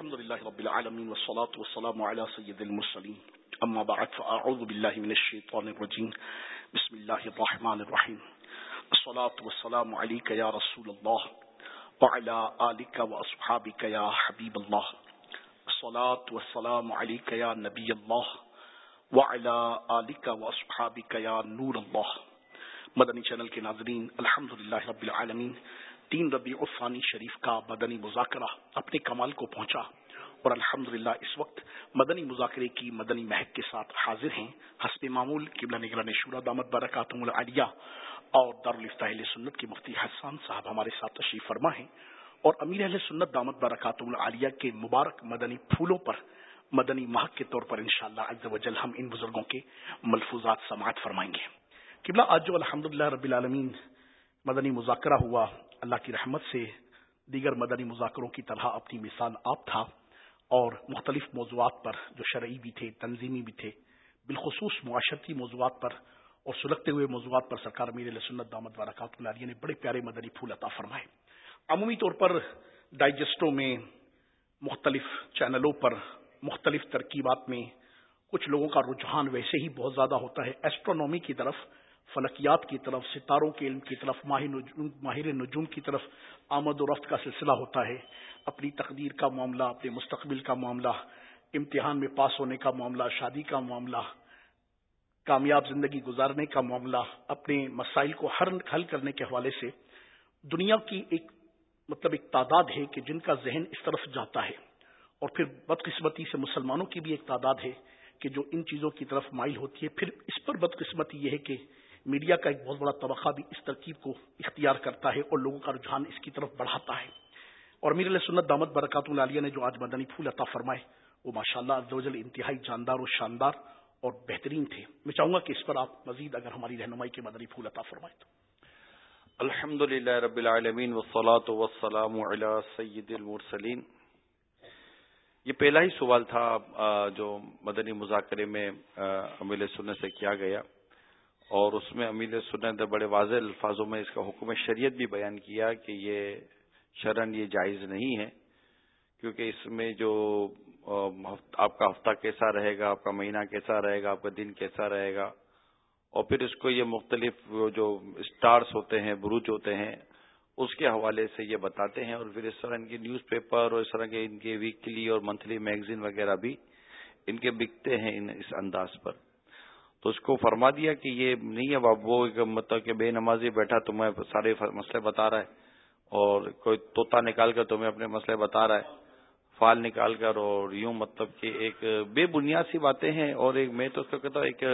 الحمد لله رب العالمين والصلاة والسلام على سيد المرسلين. أما بعد، فأعوذ بالله من الشيطان الرجيم. بسم الله الرحمن الرحيم. الصلاة والسلام عليك يا رسول الله وعلى آلك وأصحابك يا حبيب الله. الصلاة والسلام عليك يا نبي الله وعلى آلك وأصحابك يا نور الله. مدنی چینل کے ناظرین الحمدللہ رب العالمین تین ربیع الثانی شریف کا مدنی مذاکرہ اپنے کمال کو پہنچا اور الحمدللہ اس وقت مدنی مذاکرے کی مدنی مہک کے ساتھ حاضر ہیں۔ حسب معمول، قبلہ نگران شورا دامت برکاتم العالیہ اور دارالفتاح سنت کے مفتی حسان صاحب ہمارے ساتھ تشریف فرما ہیں اور امیر اہل سنت دامت برکاتم العالیہ کے مبارک مدنی پھولوں پر مدنی مہک کے طور پر انشاءاللہ شاء اللہ وجل ہم ان بزرگوں کے ملفوظات سماعت فرمائیں گے۔ قبلہ، آج جو الحمد رب العالمین مدنی مذاکرہ ہوا اللہ کی رحمت سے دیگر مدنی مذاکروں کی طرح اپنی مثال آپ تھا اور مختلف موضوعات پر جو شرعی بھی تھے، تنظیمی بھی تھے، بالخصوص معاشرتی موضوعات پر اور سلگتے ہوئے موضوعات پر سرکار میر سنت دامت واراکات ملالیہ نے بڑے پیارے مدنی پھول عطا فرمائے۔ عمومی طور پر ڈائجسٹوں میں مختلف چینلوں پر مختلف ترکیبات میں کچھ لوگوں کا رجحان ویسے ہی بہت زیادہ ہوتا ہے۔ ایسٹرونومی کی طرف فلکیات کی طرف، ستاروں کے علم کی طرف، ماہر نجوم کی طرف آمد و رفت کا سلسلہ ہوتا ہے۔ اپنی تقدیر کا معاملہ، اپنے مستقبل کا معاملہ، امتحان میں پاس ہونے کا معاملہ، شادی کا معاملہ، کامیاب زندگی گزارنے کا معاملہ، اپنے مسائل کو حل کرنے کے حوالے سے دنیا کی ایک مطلب ایک تعداد ہے کہ جن کا ذہن اس طرف جاتا ہے۔ اور پھر بدقسمتی سے مسلمانوں کی بھی ایک تعداد ہے کہ جو ان چیزوں کی طرف مائل ہوتی ہے۔ پھر اس پر بدقسمتی یہ ہے کہ میڈیا کا ایک بہت بڑا طبقہ بھی اس ترکیب کو اختیار کرتا ہے اور لوگوں کا رجحان اس کی طرف بڑھاتا ہے۔ اور میر سنت دامت برکات العالیہ نے جو آج مدنی پھول عطا فرمائے، وہ ماشاء اللہ انتہائی جاندار اور شاندار اور بہترین تھے۔ میں چاہوں گا کہ اس پر آپ مزید اگر ہماری رہنمائی کے مدنی پھول عطا فرمائے تو۔ الحمد للہ رب العالمین وسلاۃ وسلام سید المرسلین۔ یہ پہلا ہی سوال تھا جو مدنی مذاکرے میں امیل سننے سے کیا گیا۔ اور اس میں امیر سنت بڑے واضح الفاظوں میں اس کا حکم شریعت بھی بیان کیا کہ یہ شرن یہ جائز نہیں ہے، کیونکہ اس میں جو آپ کا ہفتہ کیسا رہے گا، آپ کا مہینہ کیسا رہے گا، آپ کا دن کیسا رہے گا، اور پھر اس کو یہ مختلف جو اسٹارس ہوتے ہیں، بروج ہوتے ہیں، اس کے حوالے سے یہ بتاتے ہیں، اور پھر اس طرح ان کی نیوز پیپر اور اس طرح کے ان کے ویکلی اور منتھلی میگزین وغیرہ بھی ان کے بکتے ہیں ان اس انداز پر۔ تو اس کو فرما دیا کہ یہ نہیں ہے وہ مطلب کہ بے نمازی بیٹھا تمہیں سارے مسئلے بتا رہا ہے اور کوئی طوطا نکال کر تمہیں اپنے مسئلے بتا رہا ہے، فال نکال کر اور یوں مطلب کہ ایک بے بنیاد سی باتیں ہیں اور ایک میں تو اس کو کہتا ہوں ایک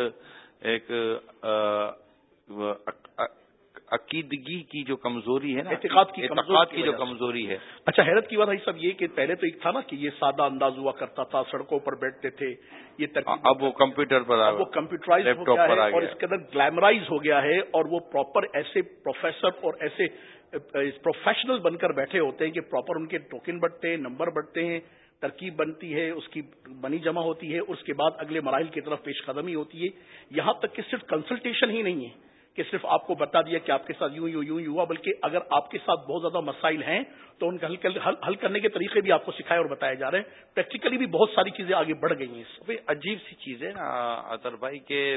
عقیدگی کی جو کمزوری ہے نا اعتقاد کی اعتقاد کی جو کمزوری ہے۔ اچھا حیرت کی بات ہے سب یہ کہ پہلے تو ایک تھا نا کہ یہ سادہ انداز ہوا کرتا تھا سڑکوں پر بیٹھتے تھے یہ اب وہ کمپیوٹر پر وہ کمپیوٹرائز ہو گیا ہے اور اس کے اندر گلیمرائز ہو گیا ہے اور وہ پراپر ایسے پروفیسر اور ایسے پروفیشنل بن کر بیٹھے ہوتے ہیں کہ پراپر ان کے ٹوکن بٹتے ہیں نمبر بڑھتے ہیں ترکیب بنتی ہے اس کی بنی جمع ہوتی ہے اس کے بعد اگلے مراحل کی طرف پیش قدمی ہوتی ہے۔ یہاں تک کہ صرف کنسلٹیشن ہی نہیں ہے۔ کہ صرف آپ کو بتا دیا کہ آپ کے ساتھ یوں یوں یوں ہوا، بلکہ اگر آپ کے ساتھ بہت زیادہ مسائل ہیں، تو ان کا حل کرنے کے طریقے بھی آپ کو سکھائے اور بتائے جا رہے ہیں۔ پریکٹیکلی بھی بہت ساری چیزیں آگے بڑھ گئی ہیں عجیب سی چیز ہے نا اطر بھائی، کہ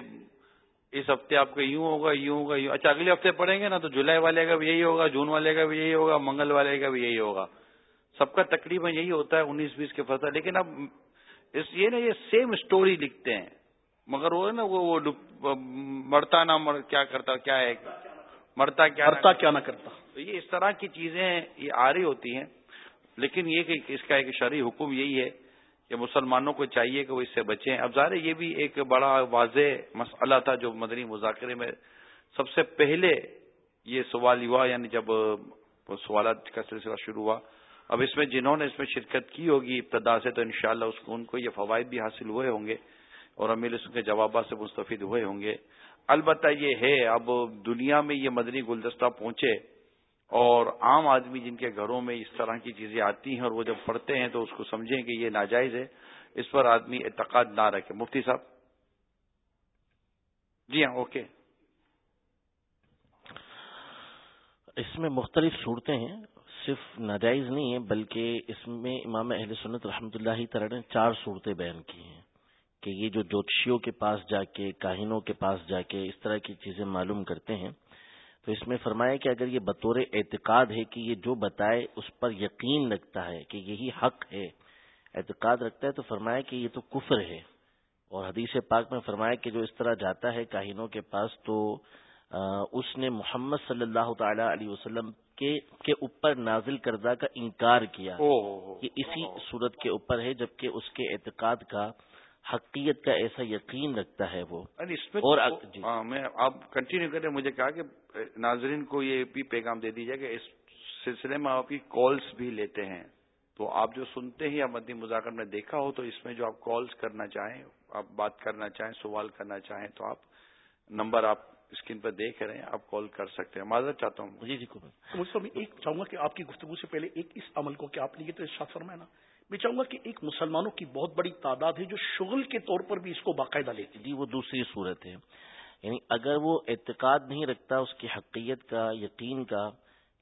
اس ہفتے آپ کا یوں ہوگا یوں ہوگا، یوں۔ اچھا اگلے ہفتے پڑھیں گے نا تو جولائی والے کا بھی یہی ہوگا، جون والے کا بھی یہی ہوگا، منگل والے کا بھی یہی ہوگا۔ سب کا تقریباً یہی ہوتا ہے، انیس بیس کے فصل۔ لیکن اب اس یہ نا، یہ سیم اسٹوری لکھتے ہیں۔ مگر وہ نا، وہ مرتا نہ مر کیا کرتا کیا ہے؟ مرتا کیا مرتا کیا نہ کرتا۔ تو یہ اس طرح کی چیزیں یہ آ رہی ہوتی ہیں لیکن یہ کہ اس کا ایک شرعی حکم یہی ہے کہ مسلمانوں کو چاہیے کہ وہ اس سے بچیں۔ اب ظاہر یہ بھی ایک بڑا واضح مسئلہ تھا جو مدنی مذاکرے میں سب سے پہلے یہ سوال ہوا یعنی جب سوالات کا سلسلہ شروع ہوا۔ اب اس میں جنہوں نے اس میں شرکت کی ہوگی ابتدا سے تو انشاءاللہ اس کو ان کو یہ فوائد بھی حاصل ہوئے ہوں گے۔ اور امیر اس کے جوابات سے مستفید ہوئے ہوں گے۔ البتہ یہ ہے، اب دنیا میں یہ مدنی گلدستہ پہنچے اور عام آدمی جن کے گھروں میں اس طرح کی چیزیں آتی ہیں اور وہ جب پڑھتے ہیں تو اس کو سمجھیں کہ یہ ناجائز ہے۔ اس پر آدمی اعتقاد نہ رکھے۔ مفتی صاحب؟ جی ہاں اوکے۔ اس میں مختلف صورتیں ہیں۔ صرف ناجائز نہیں ہے بلکہ اس میں امام اہل سنت رحمۃ اللہ تعالی نے چار صورتیں بیان کی ہیں۔ کہ یہ جو جوتشیوں کے پاس جا کے کاہنوں کے پاس جا کے اس طرح کی چیزیں معلوم کرتے ہیں تو اس میں فرمایا کہ اگر یہ بطور اعتقاد ہے کہ یہ جو بتائے اس پر یقین رکھتا ہے کہ یہی حق ہے اعتقاد رکھتا ہے تو فرمایا کہ یہ تو کفر ہے اور حدیث پاک میں فرمایا کہ جو اس طرح جاتا ہے کاہنوں کے پاس تو اس نے محمد صلی اللہ تعالی علیہ وسلم کے کے اوپر نازل کردہ کا انکار کیا یہ اسی صورت کے اوپر ہے جبکہ اس کے اعتقاد کا حقیقت کا ایسا یقین رکھتا ہے وہ۔ اور جی۔ میں آپ کنٹینیو کریں مجھے کہا کہ ناظرین کو یہ بھی پیغام دے دیجیے کہ اس سلسلے میں آپ کی کالز بھی لیتے ہیں۔ تو آپ جو سنتے ہی مدنی مذاکر میں دیکھا ہو تو اس میں جو آپ کالز کرنا چاہیں آپ بات کرنا چاہیں سوال کرنا چاہیں تو آپ نمبر آپ اسکرین پر دیکھ رہے ہیں آپ کال کر سکتے ہیں۔ معذرت چاہتا ہوں۔ جی جی مجھے ایک چاہوں گا کہ آپ کی گفتگو سے پہلے ایک اس عمل کو کہ آپ نے یہ تو ارشاد فرمایا نا میں چاہوں گا کہ ایک مسلمانوں کی بہت بڑی تعداد ہے جو شغل کے طور پر بھی اس کو باقاعدہ لیتی جی وہ دوسری صورت ہے۔ یعنی اگر وہ اعتقاد نہیں رکھتا اس کی حقیت کا، یقین کا،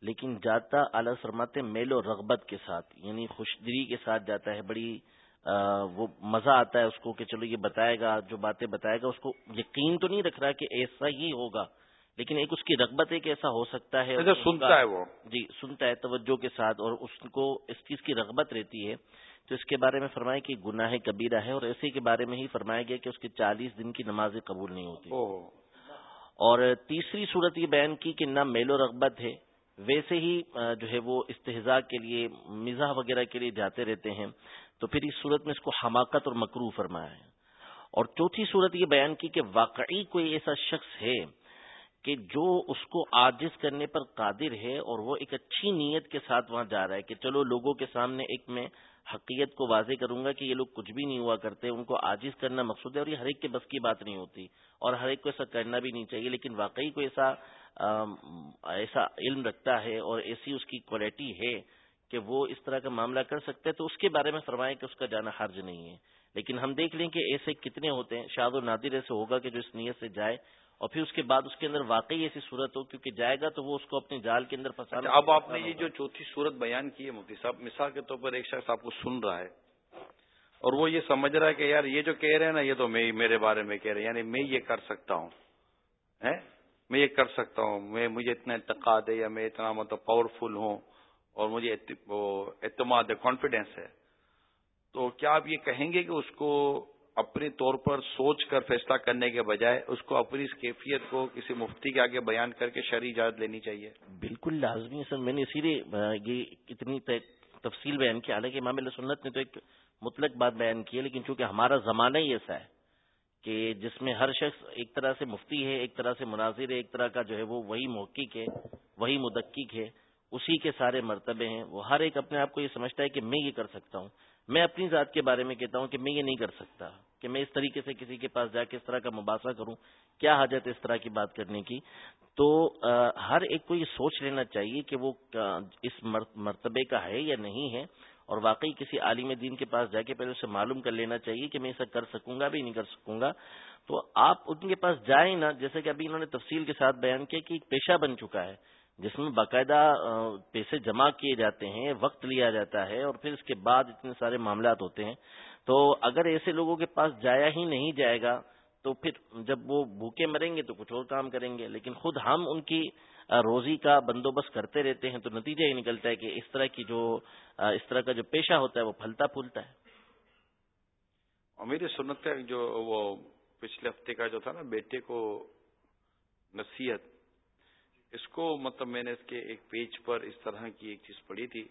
لیکن جاتا، اعلی فرماتے میل و رغبت کے ساتھ یعنی خوشدری کے ساتھ جاتا ہے، بڑی وہ مزہ آتا ہے اس کو کہ چلو یہ بتائے گا، جو باتیں بتائے گا، اس کو یقین تو نہیں رکھ رہا کہ ایسا ہی ہوگا۔ لیکن ایک اس کی رغبت ہے کہ ایسا ہو سکتا ہے اچھا، سنتا ہے وہ۔ جی سنتا ہے توجہ کے ساتھ اور اس کو اس چیز کی رغبت رہتی ہے۔ تو اس کے بارے میں فرمایا کہ گناہ کبیرہ ہے اور ایسے کے بارے میں ہی فرمایا گیا کہ اس کی چالیس دن کی نماز قبول نہیں ہوتی۔ اور تیسری صورت یہ بیان کی کہ نہ میل و رغبت ہے ویسے ہی جو ہے وہ استحضاء کے لیے مزاح وغیرہ کے لیے جاتے رہتے ہیں۔ تو پھر اس صورت میں اس کو حماقت اور مکرو فرمایا ہے۔ اور چوتھی صورت یہ بیان کی کہ واقعی کوئی ایسا شخص ہے کہ جو اس کو عاجز کرنے پر قادر ہے اور وہ ایک اچھی نیت کے ساتھ وہاں جا رہا ہے کہ چلو لوگوں کے سامنے ایک میں حقیقت کو واضح کروں گا کہ یہ لوگ کچھ بھی نہیں ہوا کرتے، ان کو عاجز کرنا مقصود ہے اور یہ ہر ایک کے بس کی بات نہیں ہوتی اور ہر ایک کو ایسا کرنا بھی نہیں چاہیے، لیکن واقعی کو ایسا ایسا علم رکھتا ہے اور ایسی اس کی کوالٹی ہے کہ وہ اس طرح کا معاملہ کر سکتے تو اس کے بارے میں فرمائیں کہ اس کا جانا حرج نہیں ہے۔ لیکن ہم دیکھ لیں کہ ایسے کتنے ہوتے ہیں شاد و نادر ایسے ہوگا کہ جو اس نیت سے جائے اور پھر اس کے بعد اس کے اندر واقعی ایسی صورت ہو کیونکہ جائے گا تو وہ اس کو اپنے جال کے اندر پھنسانا اچھا، اب آپ نے یہ جو چوتھی صورت بیان کی ہے مفتی صاحب مثال کے طور پر ایک شخص آپ کو سن رہا ہے اور وہ یہ سمجھ رہا ہے کہ یار یہ جو کہہ رہے ہیں نا یہ تو میں میرے بارے میں کہہ رہے ہیں یعنی میں یہ کر سکتا ہوں میں یہ کر سکتا ہوں میں مجھے اتنا اعتقاد ہے یا میں اتنا مطلب پاورفل ہوں اور مجھے اعتماد ہے کانفیڈینس ہے۔ تو کیا آپ یہ کہیں گے کہ اس کو اپنے طور پر سوچ کر فیصلہ کرنے کے بجائے اس کو اپنی اس کیفیت کو کسی مفتی کے آگے بیان کر کے شرح اجازت لینی چاہیے۔ بالکل لازمی ہے سر۔ میں نے اسی لیے یہ اتنی تفصیل بیان کی۔ حالانکہ امام علیہ سنت نے تو ایک مطلق بات بیان کی ہے، لیکن چونکہ ہمارا زمانہ ہی ایسا ہے کہ جس میں ہر شخص ایک طرح سے مفتی ہے، ایک طرح سے مناظر ہے، ایک طرح کا جو ہے وہ وہی محقق ہے، وہی مدقق ہے، اسی کے سارے مرتبے ہیں۔ وہ ہر ایک اپنے آپ کو یہ سمجھتا ہے کہ میں یہ کر سکتا ہوں۔ میں اپنی ذات کے بارے میں کہتا ہوں کہ میں یہ نہیں کر سکتا۔ کہ میں اس طریقے سے کسی کے پاس جا کے اس طرح کا مباحثہ کروں، کیا حاجت ہے اس طرح کی بات کرنے کی؟ تو ہر ایک کو یہ سوچ لینا چاہیے کہ وہ اس مرتبے کا ہے یا نہیں ہے، اور واقعی کسی عالم دین کے پاس جا کے پہلے اسے معلوم کر لینا چاہیے کہ میں اسے کر سکوں گا بھی نہیں کر سکوں گا۔ تو آپ ان کے پاس جائیں نا، جیسے کہ ابھی انہوں نے تفصیل کے ساتھ بیان کیا کہ ایک پیشہ بن چکا ہے، جس میں باقاعدہ پیسے جمع کیے جاتے ہیں، وقت لیا جاتا ہے، اور پھر اس کے بعد اتنے سارے معاملات ہوتے ہیں۔ تو اگر ایسے لوگوں کے پاس جایا ہی نہیں جائے گا، تو پھر جب وہ بھوکے مریں گے تو کچھ اور کام کریں گے۔ لیکن خود ہم ان کی روزی کا بندوبست کرتے رہتے ہیں تو نتیجہ یہ نکلتا ہے کہ اس طرح کی جو اس طرح کا جو پیشہ ہوتا ہے وہ پھلتا پھولتا ہے۔ میری سنت جو وہ پچھلے ہفتے کا جو تھا نا بیٹے کو نصیحت، اس کو مطلب میں نے اس کے ایک پیج پر اس طرح کی ایک چیز پڑھی تھی۔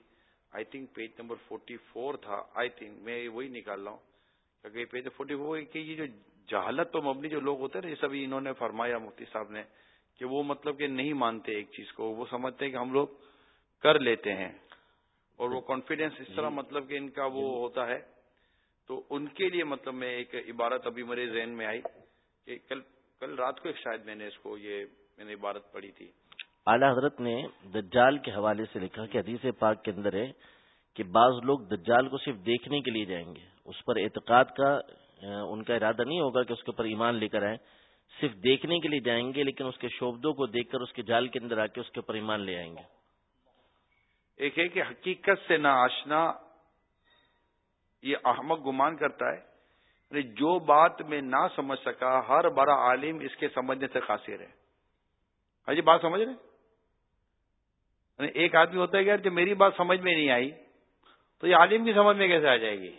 I think page number forty four تھا آئی تھنک میں وہی نکال رہا ہوں کیونکہ پیج فورٹی فور کہ یہ جو جہالت تو مبنی جو لوگ ہوتے ہیں نا یہ سبھی انہوں نے فرمایا مفتی صاحب نے کہ وہ مطلب کہ نہیں مانتے ایک چیز کو وہ سمجھتے ہیں کہ ہم لوگ کر لیتے ہیں اور وہ کانفیڈینس اس طرح مطلب کہ ان کا وہ ہوتا ہے تو ان کے لیے مطلب میں ایک عبارت ابھی میرے ذہن میں آئی کہ کل کل رات کو شاید میں نے اس کو یہ میں نے عبارت پڑھی تھی اعلی حضرت نے دجال کے حوالے سے لکھا کہ حدیث پاک کے اندر ہے کہ بعض لوگ دجال کو صرف دیکھنے کے لیے جائیں گے۔ اس پر اعتقاد کا ان کا ارادہ نہیں ہوگا کہ اس کے اوپر ایمان لے کر آئیں۔ صرف دیکھنے کے لیے جائیں گے، لیکن اس کے شوبدوں کو دیکھ کر اس کے جال کے اندر آ کے اس کے اوپر ایمان لے آئیں گے۔ ایک ہے کہ حقیقت سے نہ آشنا یہ احمد گمان کرتا ہے۔ یعنی جو بات میں نہ سمجھ سکا، ہر بڑا عالم اس کے سمجھنے سے قاصر ہے۔ ہاں جی بات سمجھ رہے یعنی ایک آدمی ہوتا ہے کہ یار جب میری بات سمجھ میں نہیں آئی، تو یہ عالم کی سمجھ میں کیسے آ جائے گی؟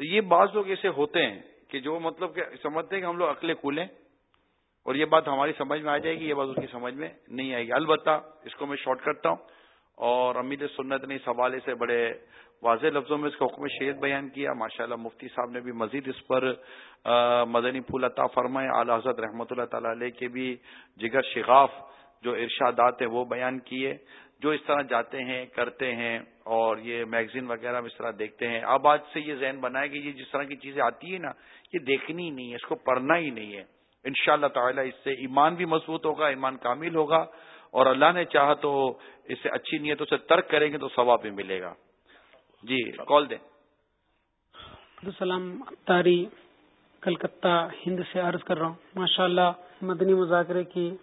تو یہ بعض لوگ ایسے ہوتے ہیں کہ جو مطلب کہ سمجھتے ہیں کہ ہم لوگ عقلیں کھولیں اور یہ بات ہماری سمجھ میں آ جائے گی، یہ بات اس کی سمجھ میں نہیں آئے گی۔ البتہ اس کو میں شارٹ کرتا ہوں اور امید سنت نے اس حوالے سے بڑے واضح لفظوں میں اس کا حکم شیت بیان کیا۔ ماشاءاللہ مفتی صاحب نے بھی مزید اس پر مدنی پھول عطا فرمائے۔ اعلی حضرت رحمۃ اللہ تعالی علیہ کے بھی جگر شغاف جو ارشادات ہیں وہ بیان کیے، جو اس طرح جاتے ہیں، کرتے ہیں اور یہ میگزین وغیرہ میں اس طرح دیکھتے ہیں۔ اب آج سے یہ ذہن بنائے کہ یہ جس طرح کی چیزیں آتی ہیں نا، یہ دیکھنی ہی نہیں ہے، اس کو پڑھنا ہی نہیں ہے۔ ان شاء اللہ تعالیٰ اس سے ایمان بھی مضبوط ہوگا، ایمان کامل ہوگا اور اللہ نے چاہا تو اس سے اچھی نیتوں سے ترک کریں گے تو ثواب بھی ملے گا۔ جی کال دیں۔ السلام، تاری، کلکتہ، ہند سے عرض کر رہا ہوں۔ ماشاء اللہ مدنی مذاکرے کی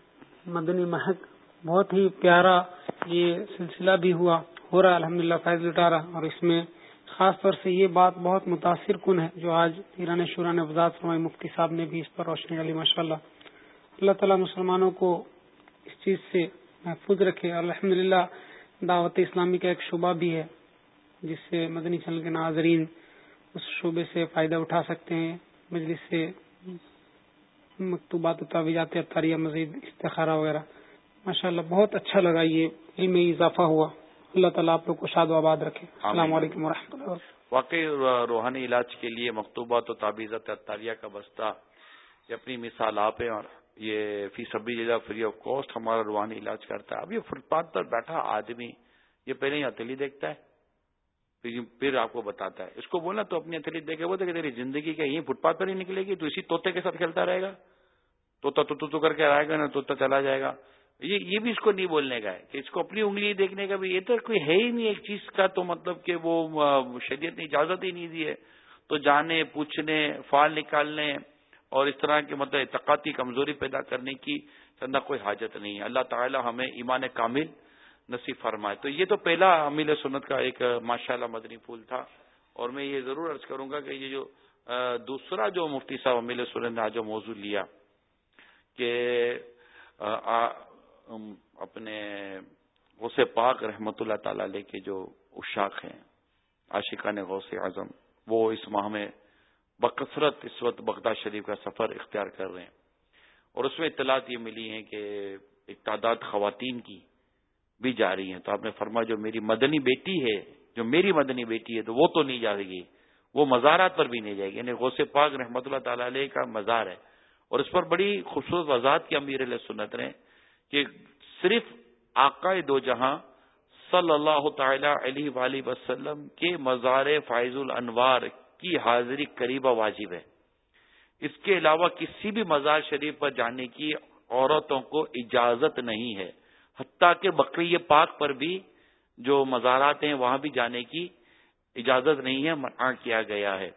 مدنی مہک بہت ہی پیارا یہ سلسلہ بھی ہوا، ہو رہا الحمد للہ فیض لٹا رہا اور اس میں خاص طور سے یہ بات بہت متاثر کن ہے جو آج ایران شورا نے وزاد فرمائی مفتی صاحب نے بھی اس پر روشنی ڈالی ماشاء اللہ اللہ تعالیٰ مسلمانوں کو اس چیز سے محفوظ رکھے۔ الحمد للہ دعوت اسلامی کا ایک شعبہ بھی ہے، جس سے مدنی چل کے ناظرین اس شعبے سے فائدہ اٹھا سکتے ہیں، مجلس سے مکتوبات اتاویجات اطاریہ مزید استخارہ وغیرہ۔ ماشاء اللہ بہت اچھا لگا یہ علم اضافہ ہوا۔ اللہ تعالیٰ آپ لوگ کو شاد و آباد رکھے۔ السلام علیکم و رحمۃ اللہ واقعی روحانی علاج کے لیے مکتوبات و تعبیزت اطاریہ کا بستہ یہ اپنی مثال آپ ہے اور یہ فی سبھی جگہ فری آف کاسٹ ہمارا روحانی علاج کرتا ہے۔ اب یہ فٹ پاتھ پر بیٹھا آدمی یہ پہلے ہی ہتھیلی دیکھتا ہے پھر آپ کو بتاتا ہے۔ اس کو بولنا تو اپنی اتھلیٹ دیکھے وہ کہ تیری زندگی کا یہیں فٹ پاتھ پر ہی نکلے گی تو اسی طوطے کے ساتھ کھیلتا رہے گا؟ توتا تو تو کر کے آئے گا نا توتا چلا جائے گا۔ یہ یہ بھی اس کو نہیں بولنے کا ہے کہ اس کو اپنی انگلی دیکھنے کا بھی یہ تو کوئی ہے ہی نہیں۔ ایک چیز کا تو مطلب کہ وہ شریعت نے اجازت ہی نہیں دی ہے۔ تو جانے، پوچھنے، فال نکالنے اور اس طرح کے مطلب اعتقادی کمزوری پیدا کرنے کی چندہ کوئی حاجت نہیں ہے۔ اللہ تعالی ہمیں ایمان کامل نصیب فرمائے۔ تو یہ تو پہلا امیل سنت کا ایک ماشاء اللہ مدنی پھول تھا۔ اور میں یہ ضرور عرض کروں گا کہ یہ جو دوسرا جو مفتی صاحب امیل سنت نے آج جو موضوع لیا کہ اپنے غوث پاک رحمت اللہ تعالی علیہ کے جو اشاق ہیں، عاشقان غوث اعظم، وہ اس ماہ میں بکثرت اس وقت بغداد شریف کا سفر اختیار کر رہے ہیں۔ اور اس میں اطلاعات یہ ملی ہیں کہ ایک تعداد خواتین کی بھی جا رہی ہیں۔ تو آپ نے فرمایا، جو میری مدنی بیٹی ہے، جو میری مدنی بیٹی ہے، تو وہ تو نہیں جائے گی، وہ مزارات پر بھی نہیں جائے گی۔ یعنی غوث پاک رحمۃ اللہ تعالی علیہ کا مزار ہے۔ اور اس پر بڑی خوبصورت وضاحت کی امیر علیہ سنت نے کہ صرف آقا دو جہاں صلی اللہ تعالی علیہ وسلم کے مزار فائز الانوار کی حاضری قریبہ واجب ہے۔ اس کے علاوہ کسی بھی مزار شریف پر جانے کی عورتوں کو اجازت نہیں ہے۔ حتیٰ کہ بقری پاک پر بھی جو مزارات ہیں وہاں بھی جانے کی اجازت نہیں ہے، منع کیا گیا ہے۔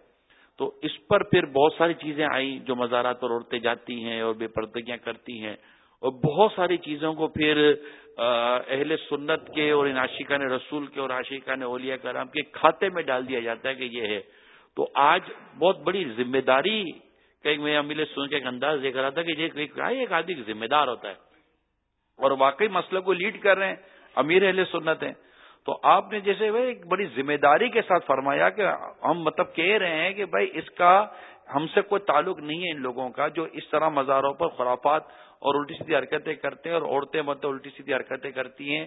تو اس پر پھر بہت ساری چیزیں آئیں جو مزارات پر عورتیں جاتی ہیں اور بے پردگیاں کرتی ہیں اور بہت ساری چیزوں کو پھر اہل سنت کے اور ان عاشقان رسول کے اور عاشقان اولیاء کرام کے کھاتے میں ڈال دیا جاتا ہے کہ یہ ہے۔ تو آج بہت بڑی ذمہ داری کہ میں امیل سن کے ایک انداز دیکھ رہا تھا کہ ایک آدمی ذمہ دار ہوتا ہے۔ اور واقعی مسئلہ کو لیڈ کر رہے ہیں، امیر اہل سنت ہیں۔ تو آپ نے جیسے ایک بڑی ذمہ داری کے ساتھ فرمایا کہ ہم مطلب کہہ رہے ہیں کہ بھائی اس کا ہم سے کوئی تعلق نہیں ہے ان لوگوں کا جو اس طرح مزاروں پر خرافات اور الٹی سیدھی حرکتیں کرتے ہیں اور عورتیں مطلب الٹی سیدھی حرکتیں کرتی ہیں،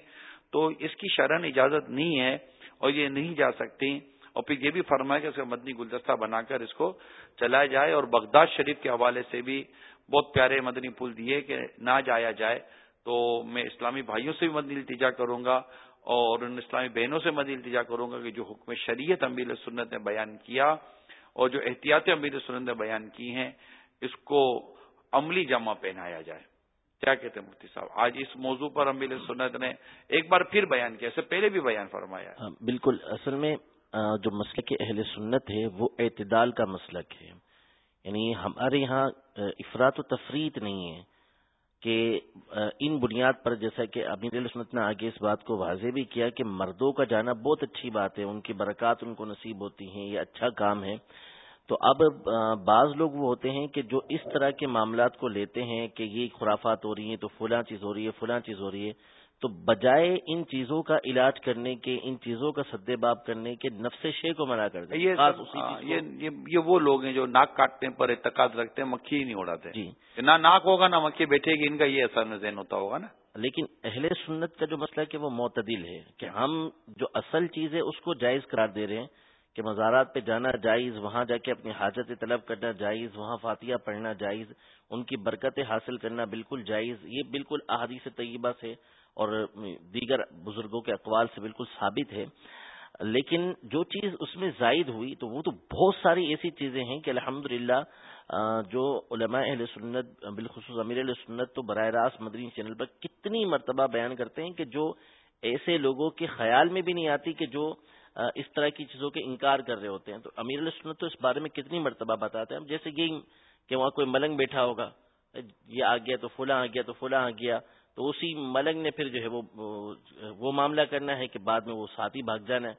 تو اس کی شرح اجازت نہیں ہے اور یہ نہیں جا سکتی۔ اور پھر یہ بھی فرمایا کہ اس کا مدنی گلدستہ بنا کر اس کو چلایا جائے اور بغداد شریف کے حوالے سے بھی بہت پیارے مدنی پھول دیے کہ نہ جایا جائے۔ تو میں اسلامی بھائیوں سے بھی مدنی التجا کروں گا۔ اور ان اسلامی بہنوں سے مدنی التجا کروں گا کہ جو حکم شریعت امیر سنت نے بیان کیا اور جو احتیاط امیر سنت نے بیان کی ہیں، اس کو عملی جمع پہنایا جائے۔ کیا کہتے ہیں مفتی صاحب؟ آج اس موضوع پر امیر سنت نے ایک بار پھر بیان کیا، اسے پہلے بھی بیان فرمایا ہاں، بالکل۔ اصل میں جو مسلک اہل سنت ہے، وہ اعتدال کا مسلک ہے۔ یعنی ہمارے یہاں افراد و تفریح نہیں ہے۔ کہ ان بنیاد پر جیسا کہ امیر السنت نے آگے اس بات کو واضح بھی کیا کہ مردوں کا جانا بہت اچھی بات ہے، ان کی برکات ان کو نصیب ہوتی ہیں، یہ اچھا کام ہے۔ تو اب بعض لوگ وہ ہوتے ہیں کہ جو اس طرح کے معاملات کو لیتے ہیں کہ یہ خرافات ہو رہی ہیں تو فلاں چیز ہو رہی ہے، فلاں چیز ہو رہی ہے۔ تو بجائے ان چیزوں کا علاج کرنے کے ان چیزوں کا سدے باب کرنے کے نفس شے کو منع کر دیں۔ یہ وہ لوگ ہیں جو ناک کاٹنے پر اعتقاد رکھتے ہیں مکھی ہی نہیں اڑاتے۔ جی۔ نہ ناک ہوگا نہ مکھی بیٹھے گی ان کا یہ اثر ذہن ہوتا ہوگا نا۔ لیکن اہل سنت کا جو مسئلہ ہے کہ وہ معتدل ہے کہ ہم جو اصل چیز ہے اس کو جائز قرار دے رہے ہیں کہ مزارات پہ جانا جائز وہاں جا کے اپنی حاجت طلب کرنا جائز وہاں فاتحہ پڑھنا جائز ان کی برکتیں حاصل کرنا بالکل جائز یہ بالکل احادیث طیبہ سے اور دیگر بزرگوں کے اقوال سے بالکل ثابت ہے۔ لیکن جو چیز اس میں زائد ہوئی تو وہ تو بہت ساری ایسی چیزیں ہیں کہ الحمد جو علماء اہل سنت، بالخصوص امیر علیہ سنت تو براہ راست مدنی چینل پر کتنی مرتبہ بیان کرتے ہیں کہ جو ایسے لوگوں کے خیال میں بھی نہیں آتی کہ جو اس طرح کی چیزوں کے انکار کر رہے ہوتے ہیں۔ تو امیر علیہ سنت تو اس بارے میں کتنی مرتبہ بتاتے ہیں۔ جیسے یہ کہ وہاں کوئی ملنگ بیٹھا ہوگا، یہ آ گیا تو فلاں آ گیا، تو فلاں آ گیا۔ تو اسی ملنگ نے پھر جو ہے وہ وہ معاملہ کرنا ہے کہ بعد میں وہ ساتھی بھاگ جانا ہے۔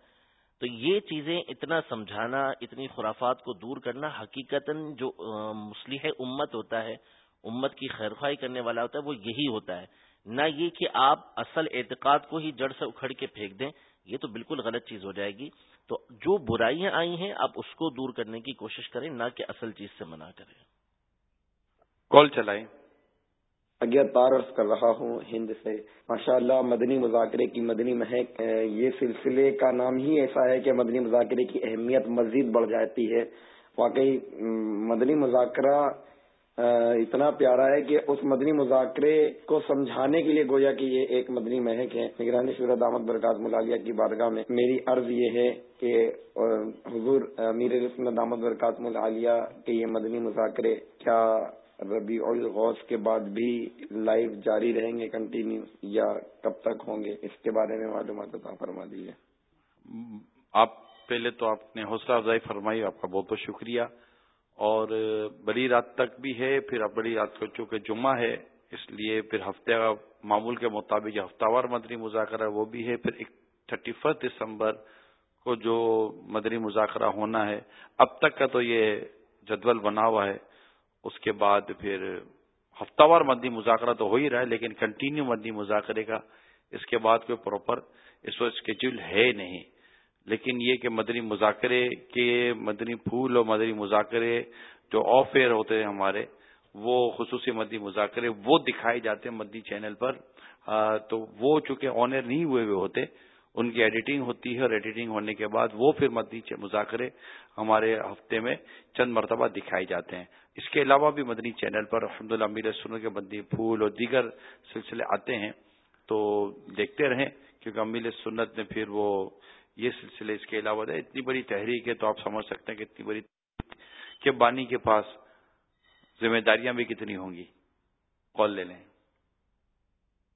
تو یہ چیزیں اتنا سمجھانا، اتنی خرافات کو دور کرنا حقیقت جو مسلح امت ہوتا ہے، امت کی خیرخوائی کرنے والا ہوتا ہے، وہ یہی ہوتا ہے۔ نہ یہ کہ آپ اصل اعتقاد کو ہی جڑ سے اکھڑ کے پھینک دیں، یہ تو بالکل غلط چیز ہو جائے گی۔ تو جو برائیاں آئی ہیں، آپ اس کو دور کرنے کی کوشش کریں، نہ کہ اصل چیز سے منع کریں۔ کال چلائیں۔ اگیا عرض کر رہا ہوں ہند سے۔ ماشاء اللہ مدنی مذاکرے کی مدنی مہک یہ سلسلے کا نام ہی ایسا ہے کہ مدنی مذاکرے کی اہمیت مزید بڑھ جاتی ہے۔ واقعی مدنی مذاکرہ اتنا پیارا ہے کہ اس مدنی مذاکرے کو سمجھانے کے لیے گویا کہ یہ ایک مدنی مہک ہے۔ نگرانی صورت احمد برکات ملالیہ کی بارگاہ میں میری عرض یہ ہے کہ حضور میر رسم دامد برکات ملالیہ کے یہ مدنی مذاکرے کیا ربی الغوث کے بعد بھی لائیو جاری رہیں گے کنٹینیو یا کب تک ہوں گے، اس کے بارے میں معلومات فرما دیجیے آپ پہلے تو آپ نے حوصلہ افزائی فرمائی، آپ کا بہت بہت شکریہ۔ اور بڑی رات تک بھی ہے، پھر اب بڑی رات کو چونکہ جمعہ ہے، اس لیے پھر ہفتے معمول کے مطابق ہفتہ وار مدنی مذاکرہ وہ بھی ہے۔ پھر تھرٹی فرسٹ دسمبر کو جو مدنی مذاکرہ ہونا ہے، اب تک کا تو یہ جدول بنا ہوا ہے۔ اس کے بعد پھر ہفتہ وار مدنی مذاکرہ تو ہو ہی رہا ہے، لیکن کنٹینیو مدنی مذاکرے کا اس کے بعد کوئی پراپر اس وقت اسکیڈول ہے نہیں۔ لیکن یہ کہ مدنی مذاکرے کے مدنی پھول اور مدنی مذاکرے جو آف ایئر ہوتے ہیں ہمارے، وہ خصوصی مدنی مذاکرے وہ دکھائے جاتے ہیں مدنی چینل پر۔ تو وہ چونکہ آن ایئر نہیں ہوئے ہوئے ہوتے، ان کی ایڈیٹنگ ہوتی ہے اور ایڈیٹنگ ہونے کے بعد وہ پھر مدنی مذاکرے ہمارے ہفتے میں چند مرتبہ دکھائے جاتے ہیں۔ اس کے علاوہ بھی مدنی چینل پر الحمد للہ امیر سنو کے مدنی پھول اور دیگر سلسلے آتے ہیں، تو دیکھتے رہیں، کیونکہ امیل سنت نے پھر وہ یہ سلسلے اس کے علاوہ اتنی بڑی تحریک ہے تو آپ سمجھ سکتے ہیں کہ اتنی بڑی کہ بانی کے پاس ذمہ داریاں بھی کتنی ہوں گی۔ کال لے لیں۔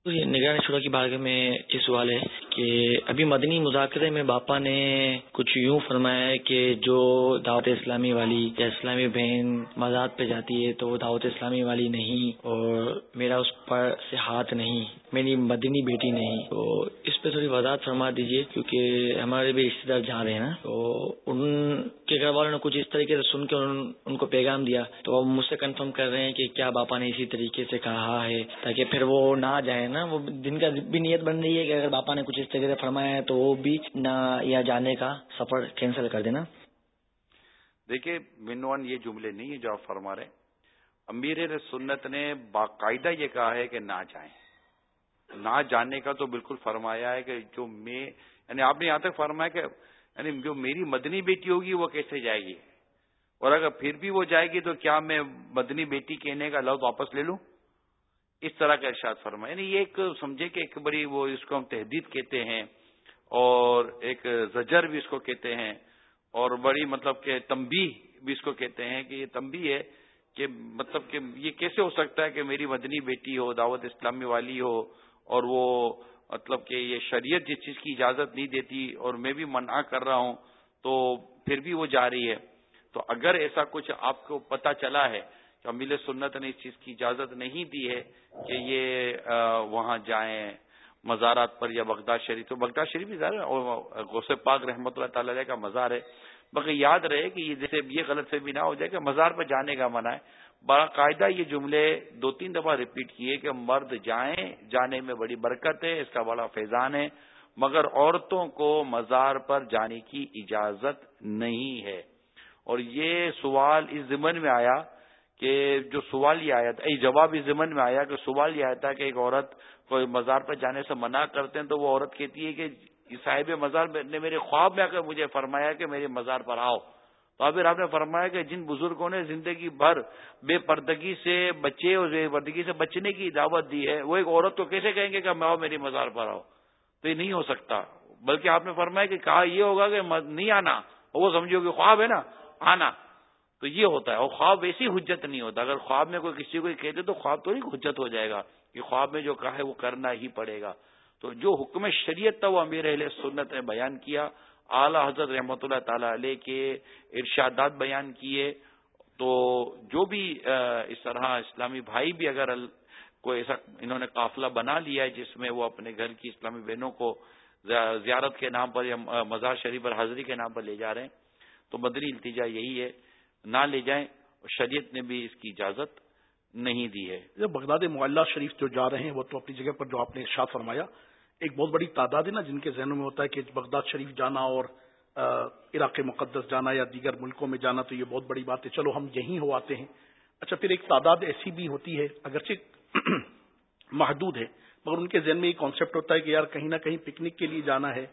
نگرانی شورا کی بارگاہ میں یہ سوال ہے کہ ابھی مدنی مذاکرے میں باپا نے کچھ یوں فرمایا ہے کہ جو دعوت اسلامی والی یا اسلامی بہن مزاد پہ جاتی ہے تو وہ دعوت اسلامی والی نہیں اور میرا اس پر سے ہاتھ نہیں، میری مدنی بیٹی نہیں۔ تو اس پہ تھوڑی وضاحت فرما دیجیے کیونکہ ہمارے بھی رشتے دار جا رہے ہیں نا۔ تو ان کے گھر والوں نے کچھ اس طریقے سے سن کے ان کو پیغام دیا۔ تو اب مجھ سے کنفرم کر رہے ہیں کہ کیا باپا نے اسی طریقے سے کہا ہے تاکہ پھر وہ نہ جائے نا۔ وہ دن کا بھی نیت بن رہی ہے کہ اگر باپا نے کچھ اس طریقے سے فرمایا ہے تو وہ بھی نہ یا جانے کا سفر کینسل کر دینا۔ دیکھیے، منوان یہ جملے نہیں ہے جو آپ فرما رہے امیر سنت نے باقاعدہ یہ کہا ہے کہ نہ جائیں۔ نہ جانے کا تو بالکل فرمایا ہے کہ جو میں یعنی آپ نے یہاں تک فرمایا کہ یعنی جو میری مدنی بیٹی ہوگی وہ کیسے جائے گی؟ اور اگر پھر بھی وہ جائے گی تو کیا میں مدنی بیٹی کہنے کا لفظ واپس لے لوں؟ اس طرح کا ارشاد فرمایا۔ یعنی یہ ایک سمجھے کہ ایک بڑی وہ اس کو ہم تحدید کہتے ہیں اور ایک زجر بھی اس کو کہتے ہیں اور بڑی مطلب کہ تمبی بھی اس کو کہتے ہیں کہ یہ تمبی ہے کہ مطلب کہ یہ کیسے ہو سکتا ہے کہ میری مدنی بیٹی ہو، دعوت اسلامی والی ہو اور وہ مطلب کہ یہ شریعت جس چیز کی اجازت نہیں دیتی اور میں بھی منع کر رہا ہوں تو پھر بھی وہ جا رہی ہے۔ تو اگر ایسا کچھ آپ کو پتا چلا ہے کہ امیل سنت نے اس چیز کی اجازت نہیں دی ہے کہ یہ وہاں جائیں مزارات پر یا بغداد شریف تو بغداد شریف بھی ظاہر غوث پاک رحمۃ اللہ تعالی کا مزار ہے۔ باقی یاد رہے کہ یہ جیسے یہ غلط سے بھی نہ ہو جائے کہ مزار پر جانے کا منع ہے۔ باقاعدہ یہ جملے دو تین دفعہ ریپیٹ کیے کہ مرد جائیں، جانے میں بڑی برکت ہے، اس کا بڑا فیضان ہے، مگر عورتوں کو مزار پر جانے کی اجازت نہیں ہے۔ اور یہ سوال اس ضمن میں آیا کہ جو سوال یہ آیا تھا جواب اس ضمن میں آیا کہ سوال یہ آیا تھا کہ ایک عورت کوئی مزار پر جانے سے منع کرتے ہیں تو وہ عورت کہتی ہے کہ صاحب مزار نے میرے خواب میں آ کر مجھے فرمایا کہ میرے مزار پر آؤ۔ تو پھر آپ نے فرمایا کہ جن بزرگوں نے زندگی بھر بے پردگی سے بچے اور بے پردگی سے بچنے کی دعوت دی ہے، وہ ایک عورت کو کیسے کہیں گے کہ میں آؤ میری مزار پر آؤ؟ تو یہ نہیں ہو سکتا۔ بلکہ آپ نے فرمایا کہ کہا یہ ہوگا کہ نہیں آنا، وہ سمجھو کہ خواب ہے نا، آنا۔ تو یہ ہوتا ہے اور خواب ویسی حجت نہیں ہوتا۔ اگر خواب میں کوئی کسی کو کہتے تو خواب تو نہیں حجت ہو جائے گا کہ خواب میں جو کہا ہے وہ کرنا ہی پڑے گا۔ تو جو حکم شریعت تھا وہ امیر اہل سنت نے بیان کیا۔ اعلی حضرت رحمۃ اللہ تعالی علیہ کے ارشادات بیان کیے۔ تو جو بھی اس طرح اسلامی بھائی بھی اگر کوئی ایسا انہوں نے قافلہ بنا لیا ہے جس میں وہ اپنے گھر کی اسلامی بہنوں کو زیارت کے نام پر یا مزار شریف پر حاضری کے نام پر لے جا رہے ہیں، تو مدنی التجا یہی ہے۔ نہ لے جائیں شریعت نے بھی اس کی اجازت نہیں دی ہے۔ بغداد معلّہ شریف جو جا رہے ہیں، وہ تو اپنی جگہ پر جو آپ نے ارشاد فرمایا، ایک بہت بڑی تعداد ہے نا، جن کے ذہنوں میں ہوتا ہے کہ بغداد شریف جانا اور عراق مقدس جانا یا دیگر ملکوں میں جانا تو یہ بہت بڑی بات ہے۔ چلو ہم یہیں ہو آتے ہیں۔ اچھا پھر ایک تعداد ایسی بھی ہوتی ہے، اگرچہ محدود ہے، مگر ان کے ذہن میں یہ کانسیپٹ ہوتا ہے کہ یار کہیں نہ کہیں پکنک کے لیے جانا ہے۔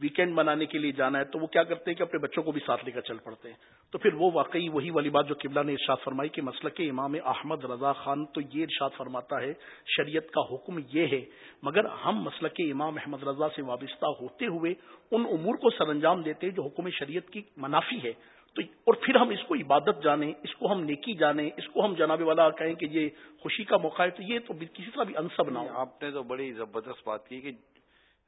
ویکینڈ منانے کے لیے جانا ہے تو وہ کیا کرتے ہیں کہ اپنے بچوں کو بھی ساتھ لے کر چل پڑتے ہیں۔ تو پھر وہ واقعی وہی والی بات جو قبلہ نے ارشاد فرمائی کہ مسئلہ کے امام احمد رضا خان تو یہ ارشاد فرماتا ہے، شریعت کا حکم یہ ہے، مگر ہم مسئلہ کے امام احمد رضا سے وابستہ ہوتے ہوئے ان امور کو سر انجام دیتے جو حکم شریعت کی منافی ہے۔ تو اور پھر ہم اس کو عبادت جانیں، اس کو ہم نیکی جانیں، اس کو ہم جناب والا کہیں کہ یہ خوشی کا موقع ہے، تو یہ تو کسی طرح بھی انصب نہ ہو۔ آپ نے تو بڑی زبردست بات کی کہ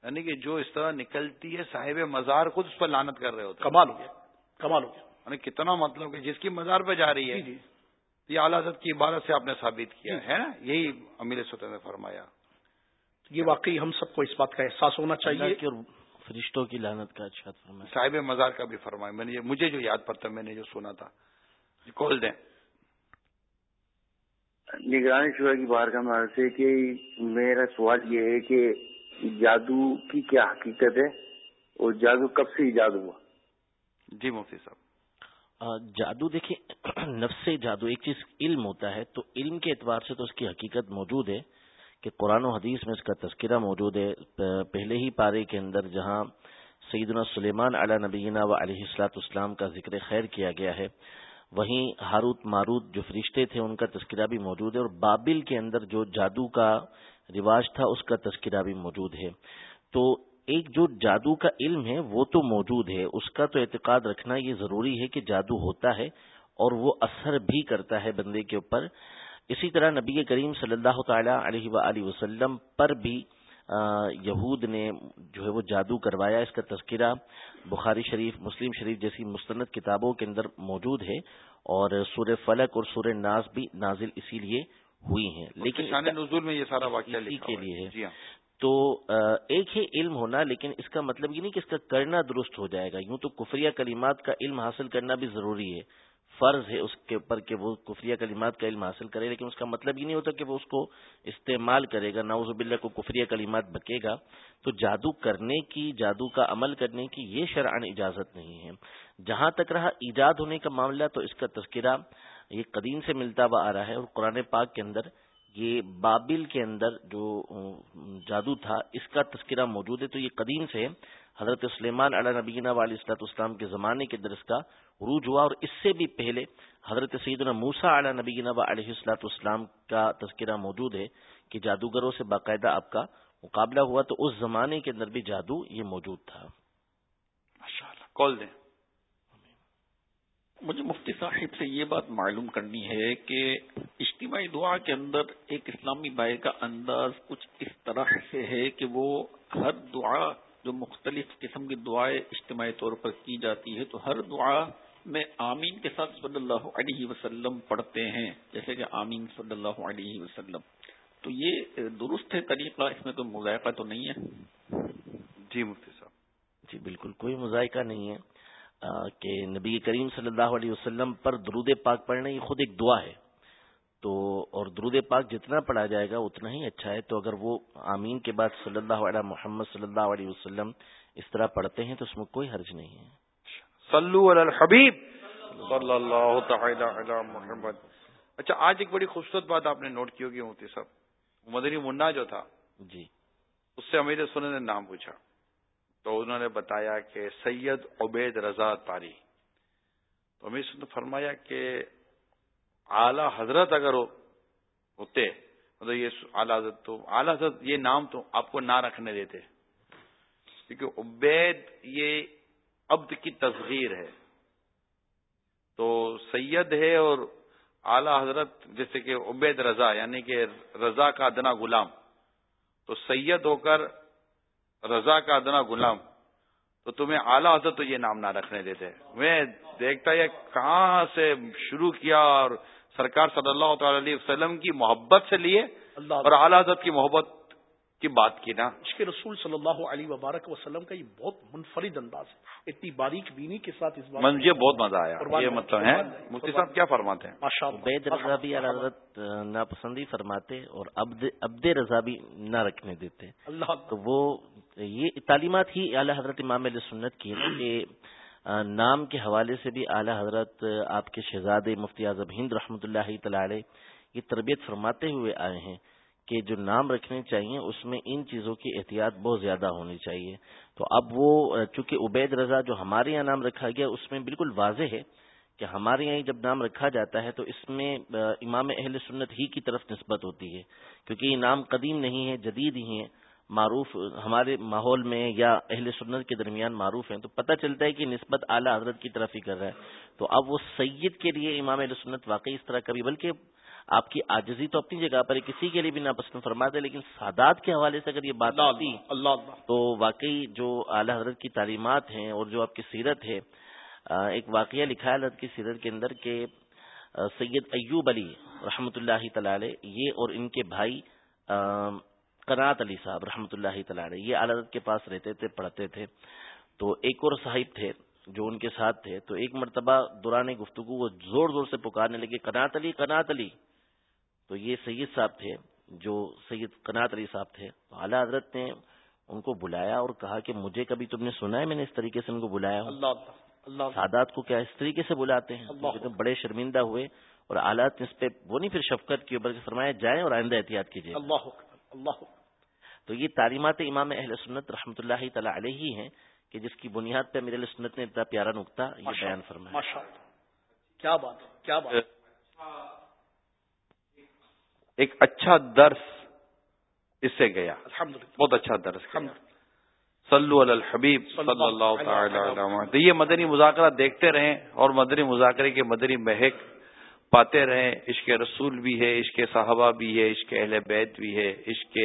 یعنی کہ جو اس طرح نکلتی ہے صاحب مزار خود اس پر لانت کر رہے ہوتے کمال ہو گیا کمال ہو گیا۔ یعنی کتنا مطلب کہ جس کی مزار پہ جا رہی ہے جی, جی۔ یہ اعلیٰ کی عبادت سے آپ نے ثابت کیا جی۔ ہے نا؟ یہی امیر سطح نے فرمایا۔ یہ واقعی ہم سب کو اس بات کا احساس ہونا چاہیے۔ کہ فرشتوں کی لانت کا اچھا فرمایا۔ صاحب مزار کا بھی فرمایا۔ میں نے مجھے جو یاد پڑتا میں نے جو سنا تھا۔ کال دیں۔ نگرانی شعرا کی بار کا مار سے کہ میرا سوال یہ ہے کہ جادو کی کیا حقیقت ہے اور جادو کب سے ایجاد ہوا؟ جی مفتی صاحب۔ جادو دیکھیے نفس جادو ایک چیز علم ہوتا ہے تو علم کے اعتبار سے تو اس کی حقیقت موجود ہے کہ قرآن و حدیث میں اس کا تذکرہ موجود ہے۔ پہلے ہی پارے کے اندر جہاں سیدنا سلیمان علیہ نبینہ و علیہ السلاط اسلام کا ذکر خیر کیا گیا ہے وہیں ہاروت ماروت جو فرشتے تھے ان کا تذکرہ بھی موجود ہے۔ اور بابل کے اندر جو جادو کا رواج تھا، اس کا تذکرہ بھی موجود ہے۔ تو ایک جو جادو کا علم ہے، وہ تو موجود ہے۔ اس کا تو اعتقاد رکھنا یہ ضروری ہے کہ جادو ہوتا ہے اور وہ اثر بھی کرتا ہے بندے کے اوپر۔ اسی طرح نبی کریم صلی اللہ تعالی علیہ و وسلم پر بھی یہود نے جو ہے وہ جادو کروایا۔ اس کا تذکرہ بخاری شریف، مسلم شریف جیسی مستند کتابوں کے اندر موجود ہے۔ اور سورہ فلک اور سورہ ناز بھی نازل اسی لیے ہوئی ہیں. لیکن نزول میں یہ سارا واقعہ کے لیے جی ہاں۔ تو ایک ہی علم ہونا لیکن اس کا مطلب یہ نہیں کہ اس کا کرنا درست ہو جائے گا. یوں تو کفریہ کلمات کا علم حاصل کرنا بھی ضروری ہے. فرض ہے اس کے اوپر کہ وہ کفریہ کلمات کا علم حاصل کرے لیکن اس کا مطلب یہ نہیں ہوتا کہ وہ اس کو استعمال کرے گا. ناؤز باللہ کو کفریہ کلمات بکے گا. تو جادو کرنے کی جادو کا عمل کرنے کی یہ شرعن اجازت نہیں ہے. جہاں تک رہا ایجاد ہونے کا معاملہ تو اس کا تذکرہ یہ قدیم سے ملتا ہوا آ رہا ہے اور قرآن پاک کے اندر یہ بابل کے اندر جو جادو تھا، اس کا تذکرہ موجود ہے۔ تو یہ قدیم سے حضرت سلیمان علیہ نبینہ والی اصلاۃ اسلام کے زمانے کے درس کا عروج ہوا اور اس سے بھی پہلے حضرت سیدنا موسا علیہ نبینہ علیہ السلاۃ اسلام کا تذکرہ موجود ہے کہ جادوگروں سے باقاعدہ آپ کا مقابلہ ہوا۔ تو اس زمانے کے اندر بھی جادو یہ موجود تھا۔ کال دیں۔ مجھے مفتی صاحب سے یہ بات معلوم کرنی ہے کہ اجتماعی دعا کے اندر ایک اسلامی بھائی کا انداز کچھ اس طرح سے ہے کہ وہ ہر دعا جو مختلف قسم کی دعائیں اجتماعی طور پر کی جاتی ہے تو ہر دعا میں آمین کے ساتھ صلی اللہ علیہ وسلم پڑھتے ہیں جیسے کہ آمین صلی اللہ علیہ وسلم۔ تو یہ درست ہے طریقہ؟ اس میں کوئی مذائقہ تو نہیں ہے؟ جی مفتی صاحب۔ جی بالکل کوئی مذائقہ نہیں ہے۔ کہ نبی کریم صلی اللہ علیہ وسلم پر درود پاک پڑھنا یہ خود ایک دعا ہے۔ تو اور درود پاک جتنا پڑھا جائے گا اتنا ہی اچھا ہے۔ تو اگر وہ آمین کے بعد صلی اللہ علیہ محمد صلی اللہ علیہ وسلم اس طرح پڑھتے ہیں تو اس میں کوئی حرج نہیں ہے۔ صلو علی الحبیب صلی اللہ تعالی علی محمد۔ اچھا آج ایک بڑی خوبصورت بات آپ نے نوٹ کی ہوگی ہوتی صاحب۔ مدنی منا جو تھا جی۔ اس سے امیر سننے نے نام پوچھا۔ تو انہوں نے بتایا کہ سید عبید رضا تاری۔ تو امیر نے فرمایا کہ اعلی حضرت اگر ہوتے مطلب یہ اعلی حضرت تو اعلی حضرت یہ نام تو آپ کو نہ رکھنے دیتے۔ کیونکہ عبید یہ عبد کی تصغیر ہے۔ تو سید ہے اور اعلی حضرت جیسے کہ عبید رضا یعنی کہ رضا کا ادنا غلام۔ تو سید ہو کر رضا کا ادنا غلام۔ تو تمہیں اعلی حضرت تو یہ نام نہ رکھنے دیتے۔ میں دیکھتا یہ کہاں سے شروع کیا اور سرکار صلی اللہ تعالی علیہ وسلم کی محبت سے لیے اور اعلی حضرت کی محبت کی بات کی نا۔ عشق رسول صلی اللہ علیہ وبارک وسلم کا یہ بہت منفرد انداز ہے۔ اتنی باریک بینی کے ساتھ اس بات مجھے بہت مزہ آیا۔ یہ مطلب ہے مفتی صاحب کیا فرماتے ہیں؟ عبید رضا بھی حضرت ناپسندی فرماتے اور عبد رضا بھی نہ رکھنے دیتے۔ اللہ تو وہ یہ تعلیمات ہی اعلی حضرت امام علیہ سنت کی ہے کہ نام کے حوالے سے بھی اعلی حضرت آپ کے شہزاد مفتی اعظم ہند رحمۃ اللہ تعالی یہ تربیت فرماتے ہوئے آئے ہیں کہ جو نام رکھنے چاہیے، اس میں ان چیزوں کی احتیاط بہت زیادہ ہونی چاہیے۔ تو اب وہ چونکہ عبید رضا جو ہمارے یہاں نام رکھا گیا، اس میں بالکل واضح ہے کہ ہمارے یہاں جب نام رکھا جاتا ہے تو اس میں امام اہل سنت ہی کی طرف نسبت ہوتی ہے۔ کیونکہ یہ نام قدیم نہیں ہے، جدید ہی ہے معروف ہمارے ماحول میں یا اہل سنت کے درمیان معروف ہیں تو پتہ چلتا ہے کہ نسبت اعلیٰ حضرت کی طرف ہی کر رہا ہے۔ تو اب وہ سید کے لیے امام اہل سنت واقعی اس طرح کبھی بلکہ آپ کی آجزی تو اپنی جگہ پر ہے کسی کے لیے بھی ناپسند فرماتے لیکن سادات کے حوالے سے اگر یہ بات آتی اللہ تو واقعی جو اعلی حضرت کی تعلیمات ہیں اور جو آپ کی سیرت ہے ایک واقعہ لکھا ہے حضرت کی سیرت کے اندر کہ سید ایوب علی رحمۃ اللہ تعالی یہ اور ان کے بھائی قناط علی صاحب رحمۃ اللہ تعالی یہ حضرت کے پاس رہتے تھے پڑھتے تھے۔ تو ایک اور صاحب تھے جو ان کے ساتھ تھے تو ایک مرتبہ دوران گفتگو وہ زور زور سے پکارنے لگے کنات علی کنات علی۔ تو یہ سید صاحب تھے جو سید کنات علی صاحب تھے۔ تو اعلیٰ حضرت نے ان کو بلایا اور کہا کہ مجھے کبھی تم نے سنا ہے میں نے اس طریقے سے ان کو بلایا اللہ اللہ سادات کو کیا اس طریقے سے بلاتے ہیں؟ بڑے شرمندہ ہوئے اور آلات اس پہ وہ نہیں پھر شفقت کی بلکہ فرمایا جائیں اور آئندہ احتیاط کیجیے اللہ. تو یہ تعلیمات امام اہل سنت رحمۃ اللہ تعالی علیہ ہیں کہ جس کی بنیاد پہ میرے سنت نے اتنا پیارا نقطہ یہ بیان فرمایا۔ کیا بات کیا بات ایک اچھا درس اس سے گیا بہت اچھا درس صلو علی الحبیب صلی اللہ تعالی یہ مدنی مذاکرہ دیکھتے رہیں اور مدنی مذاکرے کے مدنی مہک پاتے رہیں عشق رسول بھی ہے عشق صحابہ بھی ہے عشق اہل بیت بھی ہے عشق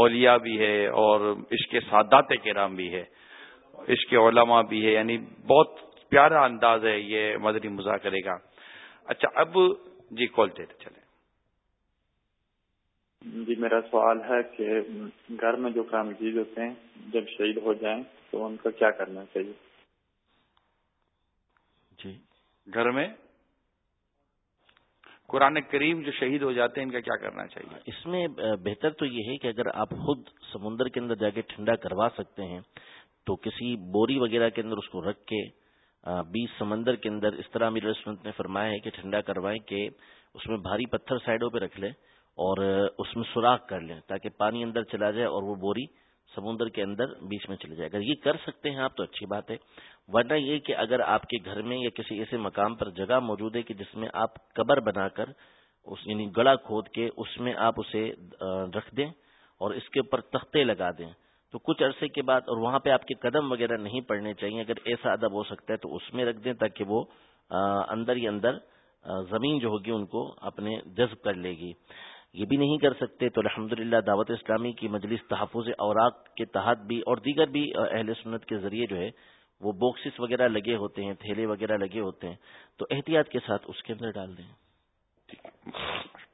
اولیاء بھی ہے اور عشق سادات کرام بھی ہے عشق علماء بھی ہے یعنی بہت پیارا انداز ہے یہ مدنی مذاکرے کا۔ اچھا اب جی کال دیتے چلے جی میرا سوال ہے کہ گھر میں جو کام چیز ہوتے ہیں جب شہید ہو جائیں تو ان کا کیا کرنا چاہیے؟ جی گھر میں؟ قرآن کریم جو شہید ہو جاتے ہیں، ان کا کیا کرنا چاہیے؟ اس میں بہتر تو یہ ہے کہ اگر آپ خود سمندر کے اندر جا کے ٹھنڈا کروا سکتے ہیں، تو کسی بوری وغیرہ کے اندر اس کو رکھ کے بیچ سمندر کے اندر، اس طرح میرے رسمت نے فرمایا ہے کہ ٹھنڈا کروائیں کہ اس میں بھاری پتھر سائڈوں پہ رکھ لیں اور اس میں سوراخ کر لیں تاکہ پانی اندر چلا جائے اور وہ بوری سمندر کے اندر بیچ میں چلے جائے۔ اگر یہ کر سکتے ہیں آپ تو اچھی بات ہے۔ ورنہ یہ کہ اگر آپ کے گھر میں یا کسی ایسے مقام پر جگہ موجود ہے کہ جس میں آپ قبر بنا کر اس یعنی گڑا کھود کے اس میں آپ اسے رکھ دیں اور اس کے اوپر تختے لگا دیں۔ تو کچھ عرصے کے بعد اور وہاں پہ آپ کے قدم وغیرہ نہیں پڑنے چاہیے۔ اگر ایسا ادب ہو سکتا ہے تو اس میں رکھ دیں تاکہ وہ اندر ہی اندر زمین جو ہوگی ان کو اپنے جذب کر لے گی۔ یہ بھی نہیں کر سکتے، تو الحمد دعوت اسلامی کی مجلس تحفظ اوراق کے تحت بھی اور دیگر بھی اہل سنت کے ذریعے جو ہے، وہ باکسز وغیرہ لگے ہوتے ہیں، تھیلے وغیرہ لگے ہوتے ہیں، تو احتیاط کے ساتھ اس کے اندر ڈال دیں۔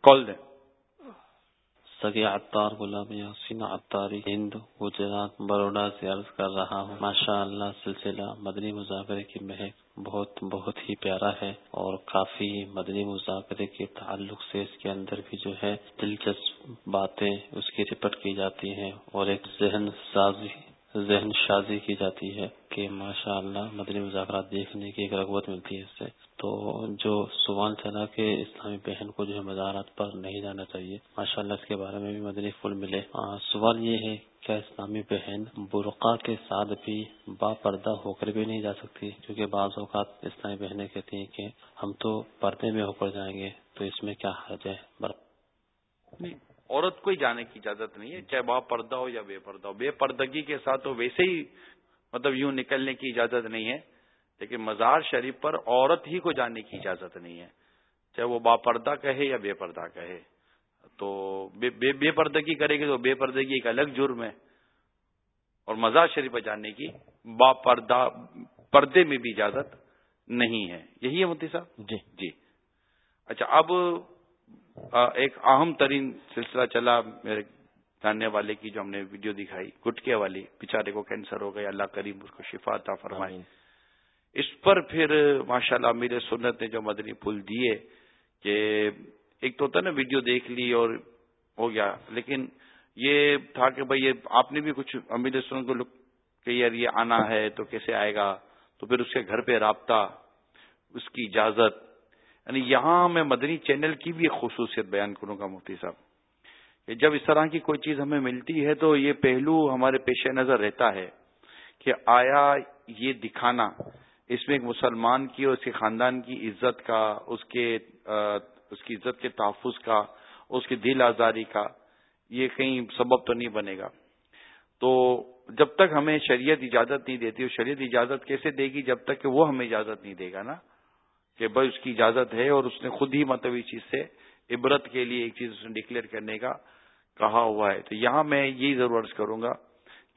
کال دیں۔ سگے عطار غلام یاسین عطاری ہند، گجرات، بروڈا سے عرض کر رہا ہوں۔ ماشاء اللہ سلسلہ مدنی مذاکرے کی مہک بہت بہت ہی پیارا ہے اور کافی مدنی مذاکرے کے تعلق سے اس کے اندر بھی جو ہے دلچسپ باتیں اس کی رپٹ کی جاتی ہیں اور ایک ذہن سازی ذہن شازی کی جاتی ہے کہ ماشاء اللہ مدنی مذاکرات دیکھنے کی ایک رغبت ملتی ہے اس سے۔ تو جو سوال چلا کہ اسلامی بہن کو جو ہے مزارات پر نہیں جانا چاہیے ماشاء اللہ اس کے بارے میں بھی مدنی پھول ملے۔ سوال یہ ہے، کیا اسلامی بہن برقع کے ساتھ بھی با پردہ ہو کر بھی نہیں جا سکتی؟ کیونکہ بعض اوقات اسلامی بہنیں کہتی ہیں کہ ہم تو پردے میں ہو کر جائیں گے، تو اس میں کیا حرج ہے؟ عورت کو ہی جانے کی اجازت نہیں ہے چاہے با پردہ ہو یا بے پردہ ہو۔ بے پردگی کے ساتھ تو ویسے ہی مطلب یوں نکلنے کی اجازت نہیں ہے لیکن مزار شریف پر عورت ہی کو جانے کی اجازت نہیں ہے۔ چاہے وہ با پردہ کہے یا بے پردہ کہے۔ تو بے بے, بے پردگی کرے گی تو بے پردگی ایک الگ جرم ہے۔ اور مزار شریف پر جانے کی با پردہ پردے میں بھی اجازت نہیں ہے۔ یہی ہے متی صاحب؟ جی۔ جی۔ اچھا اب ایک اہم ترین سلسلہ چلا میرے جاننے والے کی جو ہم نے ویڈیو دکھائی گٹکے والی بیچارے کو کینسر ہو گیا اللہ کریم اس کو شفا تھا فرمائی اس پر پھر ماشاء اللہ میرے سنت نے جو مدنی پھول دیے کہ ایک تو ہوتا نا ویڈیو دیکھ لی اور ہو گیا۔ لیکن یہ تھا کہ بھائی یہ آپ نے بھی کچھ امیر سنت کو کہ یار یہ آنا ہے تو کیسے آئے گا؟ تو پھر اس کے گھر پہ رابطہ اس کی اجازت یعنی یہاں میں مدنی چینل کی بھی ایک خصوصیت بیان کروں گا مفتی صاحب، کہ جب اس طرح کی کوئی چیز ہمیں ملتی ہے تو یہ پہلو ہمارے پیش نظر رہتا ہے کہ آیا یہ دکھانا، اس میں ایک مسلمان کی اور اس کے خاندان کی عزت کا، اس کے اس کی عزت کے تحفظ کا، اس کی دل آزاری کا، یہ کہیں سبب تو نہیں بنے گا۔ تو جب تک ہمیں شریعت اجازت نہیں دیتی، اور شریعت اجازت کیسے دے گی جب تک کہ وہ ہمیں اجازت نہیں دے گا نا؟ کہ بھائی اس کی اجازت ہے اور اس نے خود ہی مطلب اس چیز سے عبرت کے لیے ایک چیز اس نے ڈکلیئر کرنے کا کہا ہوا ہے۔ تو یہاں میں یہی ضرور عرض کروں گا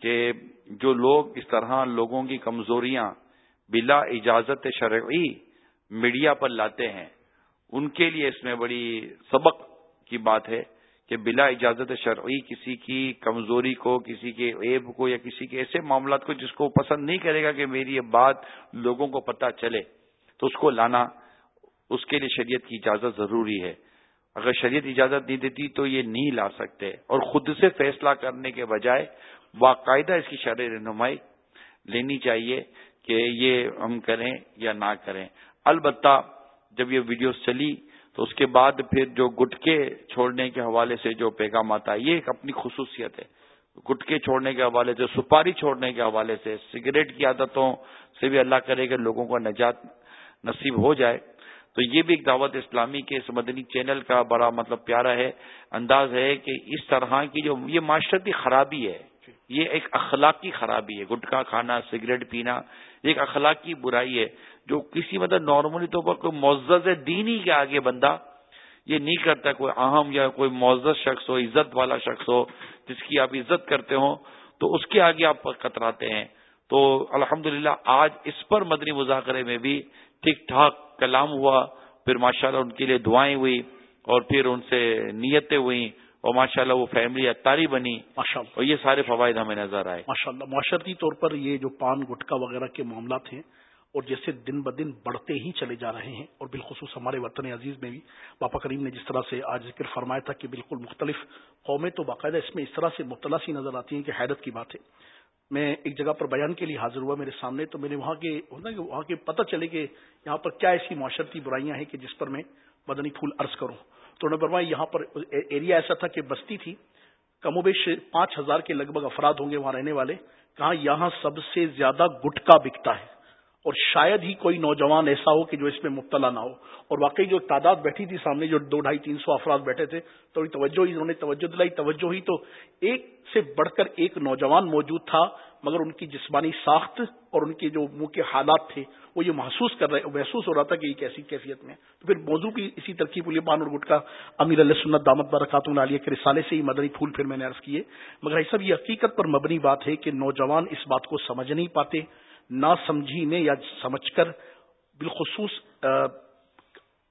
کہ جو لوگ اس طرح لوگوں کی کمزوریاں بلا اجازت شرعی میڈیا پر لاتے ہیں، ان کے لیے اس میں بڑی سبق کی بات ہے کہ بلا اجازت شرعی کسی کی کمزوری کو، کسی کے عیب کو یا کسی کے ایسے معاملات کو جس کو پسند نہیں کرے گا کہ میری یہ بات لوگوں کو پتہ چلے۔ تو اس کو لانا، اس کے لیے شریعت کی اجازت ضروری ہے۔ اگر شریعت اجازت نہیں دیتی تو یہ نہیں لا سکتے۔ اور خود سے فیصلہ کرنے کے بجائے باقاعدہ اس کی شرح رہنمائی لینی چاہیے کہ یہ ہم کریں یا نہ کریں۔ البتہ جب یہ ویڈیو چلی تو اس کے بعد پھر جو گٹکے چھوڑنے کے حوالے سے جو پیغام آتا ہے، یہ ایک اپنی خصوصیت ہے۔ گٹکے چھوڑنے کے حوالے سے، سپاری چھوڑنے کے حوالے سے، سگریٹ کی عادتوں سے بھی اللہ کرے کہ لوگوں کو نجات نصیب ہو جائے۔ تو یہ بھی ایک دعوت اسلامی کے اس مدنی چینل کا بڑا مطلب پیارا ہے، انداز ہے کہ اس طرح کی جو یہ معاشرتی خرابی ہے، یہ ایک اخلاقی خرابی ہے۔ گٹکا کھانا، سگریٹ پینا ایک اخلاقی برائی ہے۔ جو کسی مطلب نارملی طور پر کوئی معزز دینی کے آگے بندہ یہ نہیں کرتا کوئی اہم یا کوئی معزز شخص ہو، عزت والا شخص ہو، جس کی آپ عزت کرتے ہو تو اس کے آگے آپ کتراتے ہیں۔ تو الحمدللہ آج اس پر مدنی مذاکرے میں بھی ٹھیک ٹھاک کلام ہوا پھر ماشاءاللہ ان کے لیے دعائیں ہوئی اور پھر ان سے نیتیں ہوئی اور ماشاءاللہ وہ فیملی اتاری بنی اور یہ سارے فوائد ہمیں نظر آئے۔ ماشاءاللہ معاشرتی طور پر یہ جو پان گٹکا وغیرہ کے معاملات ہیں اور جیسے دن بدن بڑھتے ہی چلے جا رہے ہیں اور بالخصوص ہمارے وطن عزیز میں بھی باپا کریم نے جس طرح سے آج ذکر فرمایا تھا کہ بالکل مختلف قومیں تو باقاعدہ اس میں اس طرح سے مبتلا سی نظر آتی ہیں کہ حیرت کی بات ہے۔ میں ایک جگہ پر بیان کے لیے حاضر ہوا میرے سامنے، تو میں نے وہاں کے، ہوتا کہ وہاں کے پتہ چلے کہ یہاں پر کیا ایسی معاشرتی برائیاں ہیں کہ جس پر میں بدنی پھول عرض کروں۔ تو انہوں نے فرمایا یہاں پر ایریا ایسا تھا کہ بستی تھی۔ کم و بیش پانچ ہزار کے لگ بھگ افراد ہوں گے وہاں رہنے والے۔ کہاں یہاں سب سے زیادہ گٹکا بکتا ہے۔ اور شاید ہی کوئی نوجوان ایسا ہو کہ جو اس میں مبتلا نہ ہو۔ اور واقعی جو تعداد بیٹھی تھی سامنے، جو دو ڈھائی، تین سو افراد بیٹھے تھے تو توجہ ہی، انہوں نے توجہ دلائی، توجہ ہی تو ایک سے بڑھ کر ایک نوجوان موجود تھا، مگر ان کی جسمانی ساخت اور ان کے جو منہ کے حالات تھے، وہ یہ محسوس کر رہے، محسوس ہو رہا تھا کہ یہ کیسی کیفیت میں تو پھر موضوع کی اسی ترکیب الے پان اور گٹکا امیر اللہ سنت دامت برکات عالیہ کے رسالے سے ہی مدنی پھول پھر میں نے عرض کیے۔ مگر یہ سب یہ حقیقت پر مبنی بات ہے کہ نوجوان اس بات کو سمجھ نہیں پاتے۔ نہ سمجھی میں یا سمجھ کر بالخصوص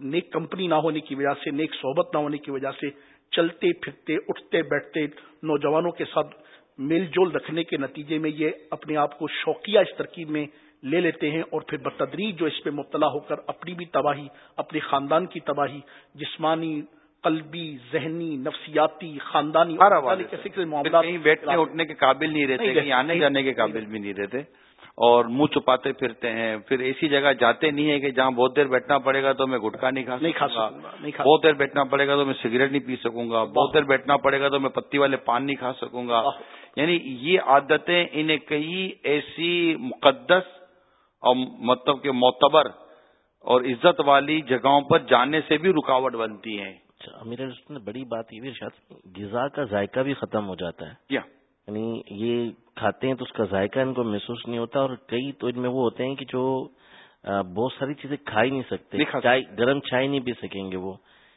نیک کمپنی نہ ہونے کی وجہ سے نیک صحبت نہ ہونے کی وجہ سے چلتے پھرتے اٹھتے بیٹھتے نوجوانوں کے ساتھ میل جول رکھنے کے نتیجے میں یہ اپنے آپ کو شوقیہ اس ترکیب میں لے لیتے ہیں اور پھر بتدریج جو اس پہ مبتلا ہو کر اپنی بھی تباہی اپنے خاندان کی تباہی جسمانی قلبی ذہنی نفسیاتی خاندانی معاملات بیٹھنے اٹھنے کے قابل نہیں رہتے آنے جانے کے قابل بھی نہیں رہتے۔ اور منہ چھپاتے پھرتے ہیں۔ پھر ایسی جگہ جاتے نہیں ہے کہ جہاں بہت دیر بیٹھنا پڑے گا تو میں گٹکا نہیں کھا نہیں کھا سکوں بہت دیر بیٹھنا پڑے گا تو میں سگریٹ نہیں پی سکوں گا۔ بہت دیر بیٹھنا پڑے گا تو میں پتی والے پان نہیں کھا سکوں گا۔ یعنی یہ عادتیں انہیں کئی ایسی مقدس اور مطلب کہ معتبر اور عزت والی جگہوں پر جانے سے بھی رکاوٹ بنتی ہیں۔ اچھا امیر بڑی بات یہ بھی غذا کا ذائقہ بھی ختم ہو جاتا ہے۔ یعنی یہ کھاتے ہیں تو اس کا ذائقہ ان کو محسوس نہیں ہوتا اور کئی تو ان میں وہ ہوتے ہیں کہ جو بہت ساری چیزیں کھا ہی نہیں سکتے چائے گرم چائے نہیں پی سکیں گے وہ۔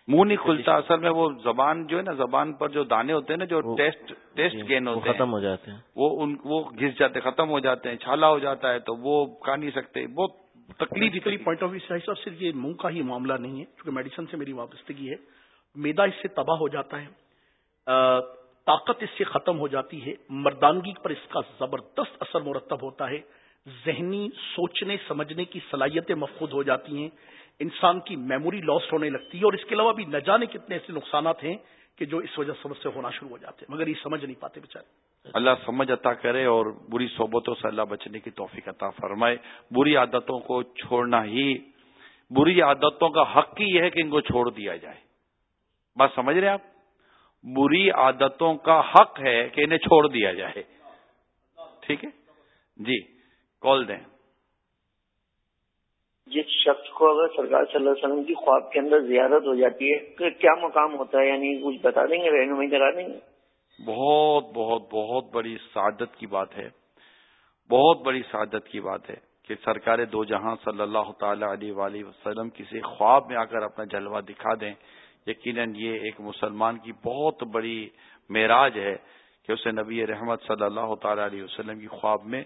منہ نہیں کھلتا اصل میں وہ زبان جو ہے نا زبان پر جو دانے ہوتے ہیں نا جو ٹیسٹ ٹیسٹ گین ہوتے ختم ہو جاتے ہیں۔ وہ ان وہ گھس جاتے ختم ہو جاتے ہیں چھالا ہو جاتا ہے تو وہ کھا نہیں سکتے۔ بہت تکلیف پوائنٹ آف ویو صاحب صرف یہ منہ کا ہی معاملہ نہیں ہے کیونکہ میڈیسن سے میری وابستگی ہے۔ میدا اس سے تباہ ہو جاتا ہے۔ طاقت اس سے ختم ہو جاتی ہے، مردانگی پر اس کا زبردست اثر مرتب ہوتا ہے۔ ذہنی سوچنے، سمجھنے کی صلاحیتیں مفقود ہو جاتی ہیں۔ انسان کی میموری لاسٹ ہونے لگتی ہے اور اس کے علاوہ بھی نہ جانے کتنے ایسے نقصانات ہیں کہ جو اس وجہ سے ہونا شروع ہو جاتے ہیں۔ مگر یہ سمجھ نہیں پاتے بےچارے اللہ سمجھ عطا کرے اور بری صحبتوں سے اللہ بچنے کی توفیق عطا فرمائے۔ بری عادتوں کو چھوڑنا ہی، بری عادتوں کا حق ہی یہ ہے کہ ان کو چھوڑ دیا جائے۔ بات سمجھ رہے آپ؟ بری عادتوں کا حق ہے کہ انہیں چھوڑ دیا جائے۔ ٹھیک ہے؟ جی کال دیں۔ جس شخص کو اگر سرکار صلی اللہ علیہ وسلم کی خواب کے اندر زیارت ہو جاتی ہے تو کیا مقام ہوتا ہے؟ یعنی کچھ بتا دیں گے رہنمائی کرا دیں گے؟ بہت بہت بہت بڑی سعادت کی بات ہے۔ بہت بڑی سعادت کی بات ہے کہ سرکار دو جہاں صلی اللہ تعالی علیہ وآلہ وسلم کسی خواب میں آ کر اپنا جلوہ دکھا دیں۔ یقیناً یہ ایک مسلمان کی بہت بڑی معراج ہے کہ اسے نبی رحمت صلی اللہ تعالی علیہ وسلم کی خواب میں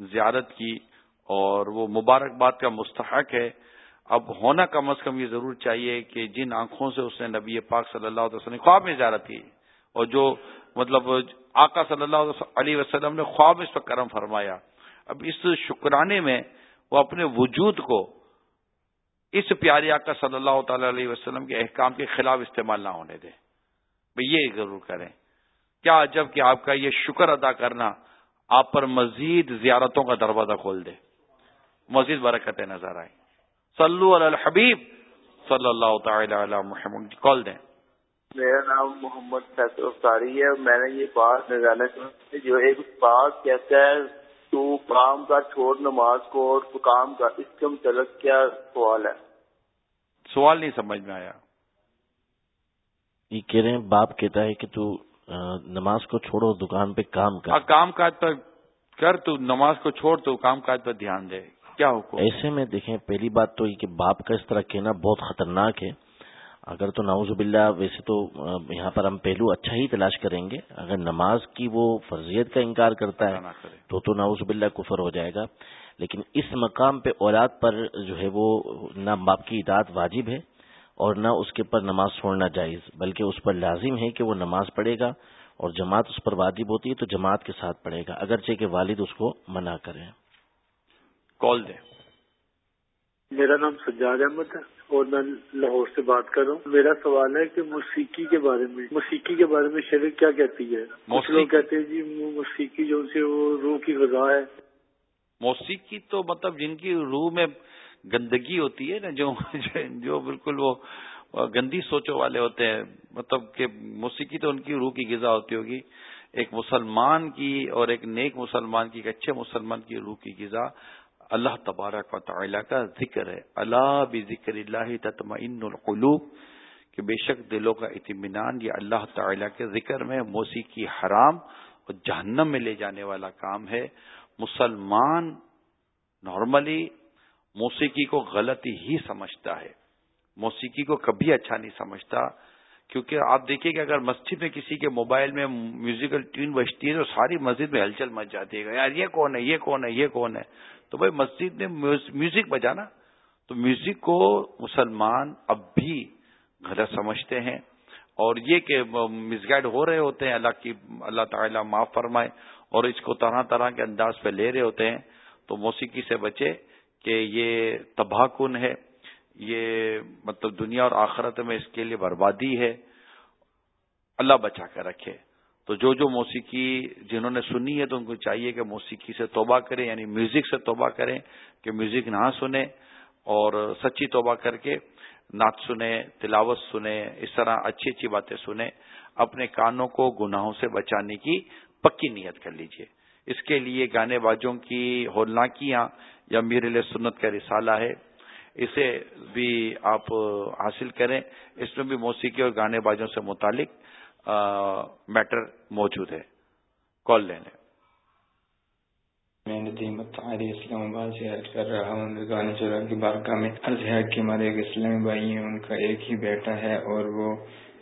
زیارت کی اور وہ مبارکباد کا مستحق ہے۔ اب ہونا کم از کم یہ ضرور چاہیے کہ جن آنکھوں سے اس نے نبی پاک صلی اللہ علیہ وسلم خواب میں زیارت کی اور جو مطلب آقا صلی اللہ علیہ وسلم نے خواب اس پر کرم فرمایا۔ اب اس شکرانے میں وہ اپنے وجود کو اس پیارے آقا صلی اللہ تعالی علیہ وسلم کے احکام کے خلاف استعمال نہ ہونے دیں۔ بھائی یہ ضرور کریں۔ کیا جبکہ آپ کا یہ شکر ادا کرنا آپ پر مزید زیارتوں کا دروازہ کھول دے۔ مزید برکتیں نظر آئیں۔ صلو علی الحبیب صلی اللہ تعالی علی محمد۔ کال دیں۔ میرا نام محمد فیصل افطاری ہے۔ میں نے یہ بات نظر جو ایک بات کہتا ہے، تو کام کا چھوڑ، نماز کو اور کام کا، اس کے متعلق کیا سوال ہے؟ سوال نہیں سمجھ میں آیا۔ یہ کہہ رہے ہیں باپ کہتا ہے کہ تو نماز کو چھوڑو دکان پہ کام کر۔ کام کاج پر کر تو نماز کو چھوڑ تو کام کاج پر دھیان دے۔ کیا حکم؟ ایسے میں دیکھیں پہلی بات تو یہ کہ باپ کا اس طرح کہنا بہت خطرناک ہے۔ اگر تو ناؤز باللہ ویسے تو یہاں پر ہم پہلو اچھا ہی تلاش کریں گے۔ اگر نماز کی وہ فرضیت کا انکار کرتا ہے تو تو ناؤز باللہ کفر ہو جائے گا۔ لیکن اس مقام پہ اولاد پر جو ہے وہ نہ باپ کی اطاعت واجب ہے اور نہ اس کے پر نماز چھوڑنا جائز بلکہ اس پر لازم ہے کہ وہ نماز پڑھے گا اور جماعت اس پر واجب ہوتی ہے تو جماعت کے ساتھ پڑھے گا اگرچہ کہ والد اس کو منع کریں۔ کال دیں۔ میرا نام سجاد احمد ہے اور میں لاہور سے بات کر رہا ہوں۔ میرا سوال ہے کہ موسیقی کے بارے میں موسیقی کے بارے میں شریف کیا کہتی ہے؟ کچھ لوگ کہتے ہیں جی موسیقی جو سے وہ روح کی غذا ہے۔ موسیقی تو مطلب جن کی روح میں گندگی ہوتی ہے نا، جو جو بالکل وہ گندی سوچوں والے ہوتے ہیں مطلب کہ موسیقی تو ان کی روح کی غذا ہوتی ہوگی۔ ایک مسلمان کی اور ایک نیک مسلمان کی، ایک اچھے مسلمان کی روح کی غذا اللہ تبارک و تعالی کا ذکر ہے۔ اللہ بھی ذکر اللہ تطمئن القلوب، کہ بے شک دلوں کا اطمینان یہ اللہ تعالی کے ذکر میں موسیقی حرام اور جہنم میں لے جانے والا کام ہے۔ مسلمان نارملی موسیقی کو غلطی ہی سمجھتا ہے۔ موسیقی کو کبھی اچھا نہیں سمجھتا، کیونکہ آپ دیکھیے کہ اگر مسجد میں کسی کے موبائل میں میوزیکل ٹیون بجتی ہے تو ساری مسجد میں ہلچل مچ جاتی ہے۔ یار یہ کون ہے، یہ کون ہے، یہ کون ہے۔ تو بھائی مسجد میں میوزک بجانا، تو میوزک کو مسلمان اب بھی غلط سمجھتے ہیں۔ اور یہ کہ مس گائڈ ہو رہے ہوتے ہیں، اللہ کی، اللہ تعالیٰ معاف فرمائے۔ اور اس کو طرح طرح کے انداز پہ لے رہے ہوتے ہیں، تو موسیقی سے بچے کہ یہ تباہ کن ہے، یہ مطلب دنیا اور آخرت میں اس کے لیے بربادی ہے، اللہ بچا کر رکھے۔ تو جو جو موسیقی جنہوں نے سنی ہے، تو ان کو چاہیے کہ موسیقی سے توبہ کریں یعنی میوزک سے توبہ کریں کہ میوزک نہ سنیں اور سچی توبہ کر کے نعت سنیں، تلاوت سنیں، اس طرح اچھی اچھی باتیں سنیں، اپنے کانوں کو گناہوں سے بچانے کی پکی نیت کر لیجیے۔ اس کے لیے گانے بازوں کی ہولناکیاں یا میر سنت کا رسالہ ہے۔ اسے بھی آپ حاصل کریں۔ اس میں بھی موسیقی اور گانے بازوں سے متعلق میٹر موجود ہے۔ کال لینے میں ندیم اسلام آباد سے عرض کر رہا ہوں گانے چورا کی بارگاہ میں عرض ہے کہ ہمارے ایک اسلامی بھائی ہیں، ان کا ایک ہی بیٹا ہے اور وہ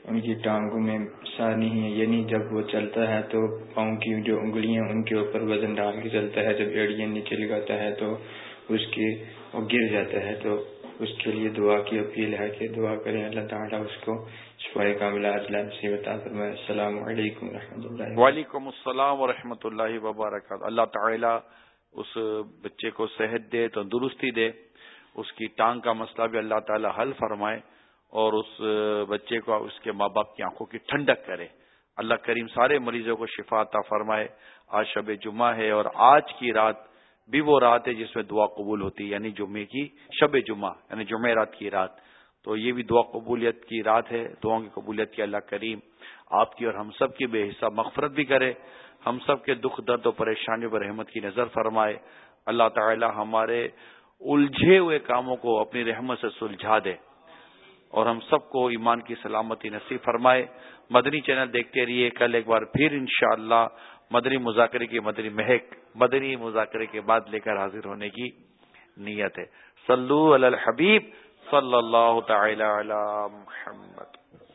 ان کی ٹانگوں میں سانی ہے۔ یعنی جب وہ چلتا ہے تو پاؤں کی جو انگلیاں ان کے اوپر وزن ڈال کے چلتا ہے۔ جب ایڑیاں نیچے لگاتا ہے تو اس کے وہ گر جاتا ہے۔ تو اس کے لیے دعا کی اپیل ہے کہ دعا کریں۔ اللہ تعالیٰ اس کو کا السلام علیکم و اللہ وعلیکم السلام و اللہ وبرکاتہ۔ اللہ تعالیٰ اس بچے کو صحت دے، تندرستی دے۔ اس کی ٹانگ کا مسئلہ بھی اللہ تعالیٰ حل فرمائے۔ اور اس بچے کو اس کے ماں باپ کی آنکھوں کی ٹھنڈک کرے۔ اللہ کریم سارے مریضوں کو شفا عطا فرمائے۔ آج شب جمعہ ہے اور آج کی رات بھی وہ رات ہے جس میں دعا قبول ہوتی ہے یعنی جمعے کی شب جمعہ یعنی جمعہ رات کی رات۔ تو یہ بھی دعا قبولیت کی رات ہے، دعاؤں کی قبولیت کی اللہ کریم آپ کی اور ہم سب کی بے حصہ مغفرت بھی کرے۔ ہم سب کے دکھ، درد و پریشانی پر رحمت کی نظر فرمائے۔ اللہ تعالی ہمارے الجھے ہوئے کاموں کو اپنی رحمت سے سلجھا دے۔ اور ہم سب کو ایمان کی سلامتی نصیب فرمائے۔ مدنی چینل دیکھتے رہیے۔ کل ایک بار پھر انشاءاللہ مدنی مذاکرے کی مدنی مہک، مدنی مذاکرے کے بعد لے کر حاضر ہونے کی نیت ہے۔ سلو الحبیب صلی اللہ تعالی علی محمد۔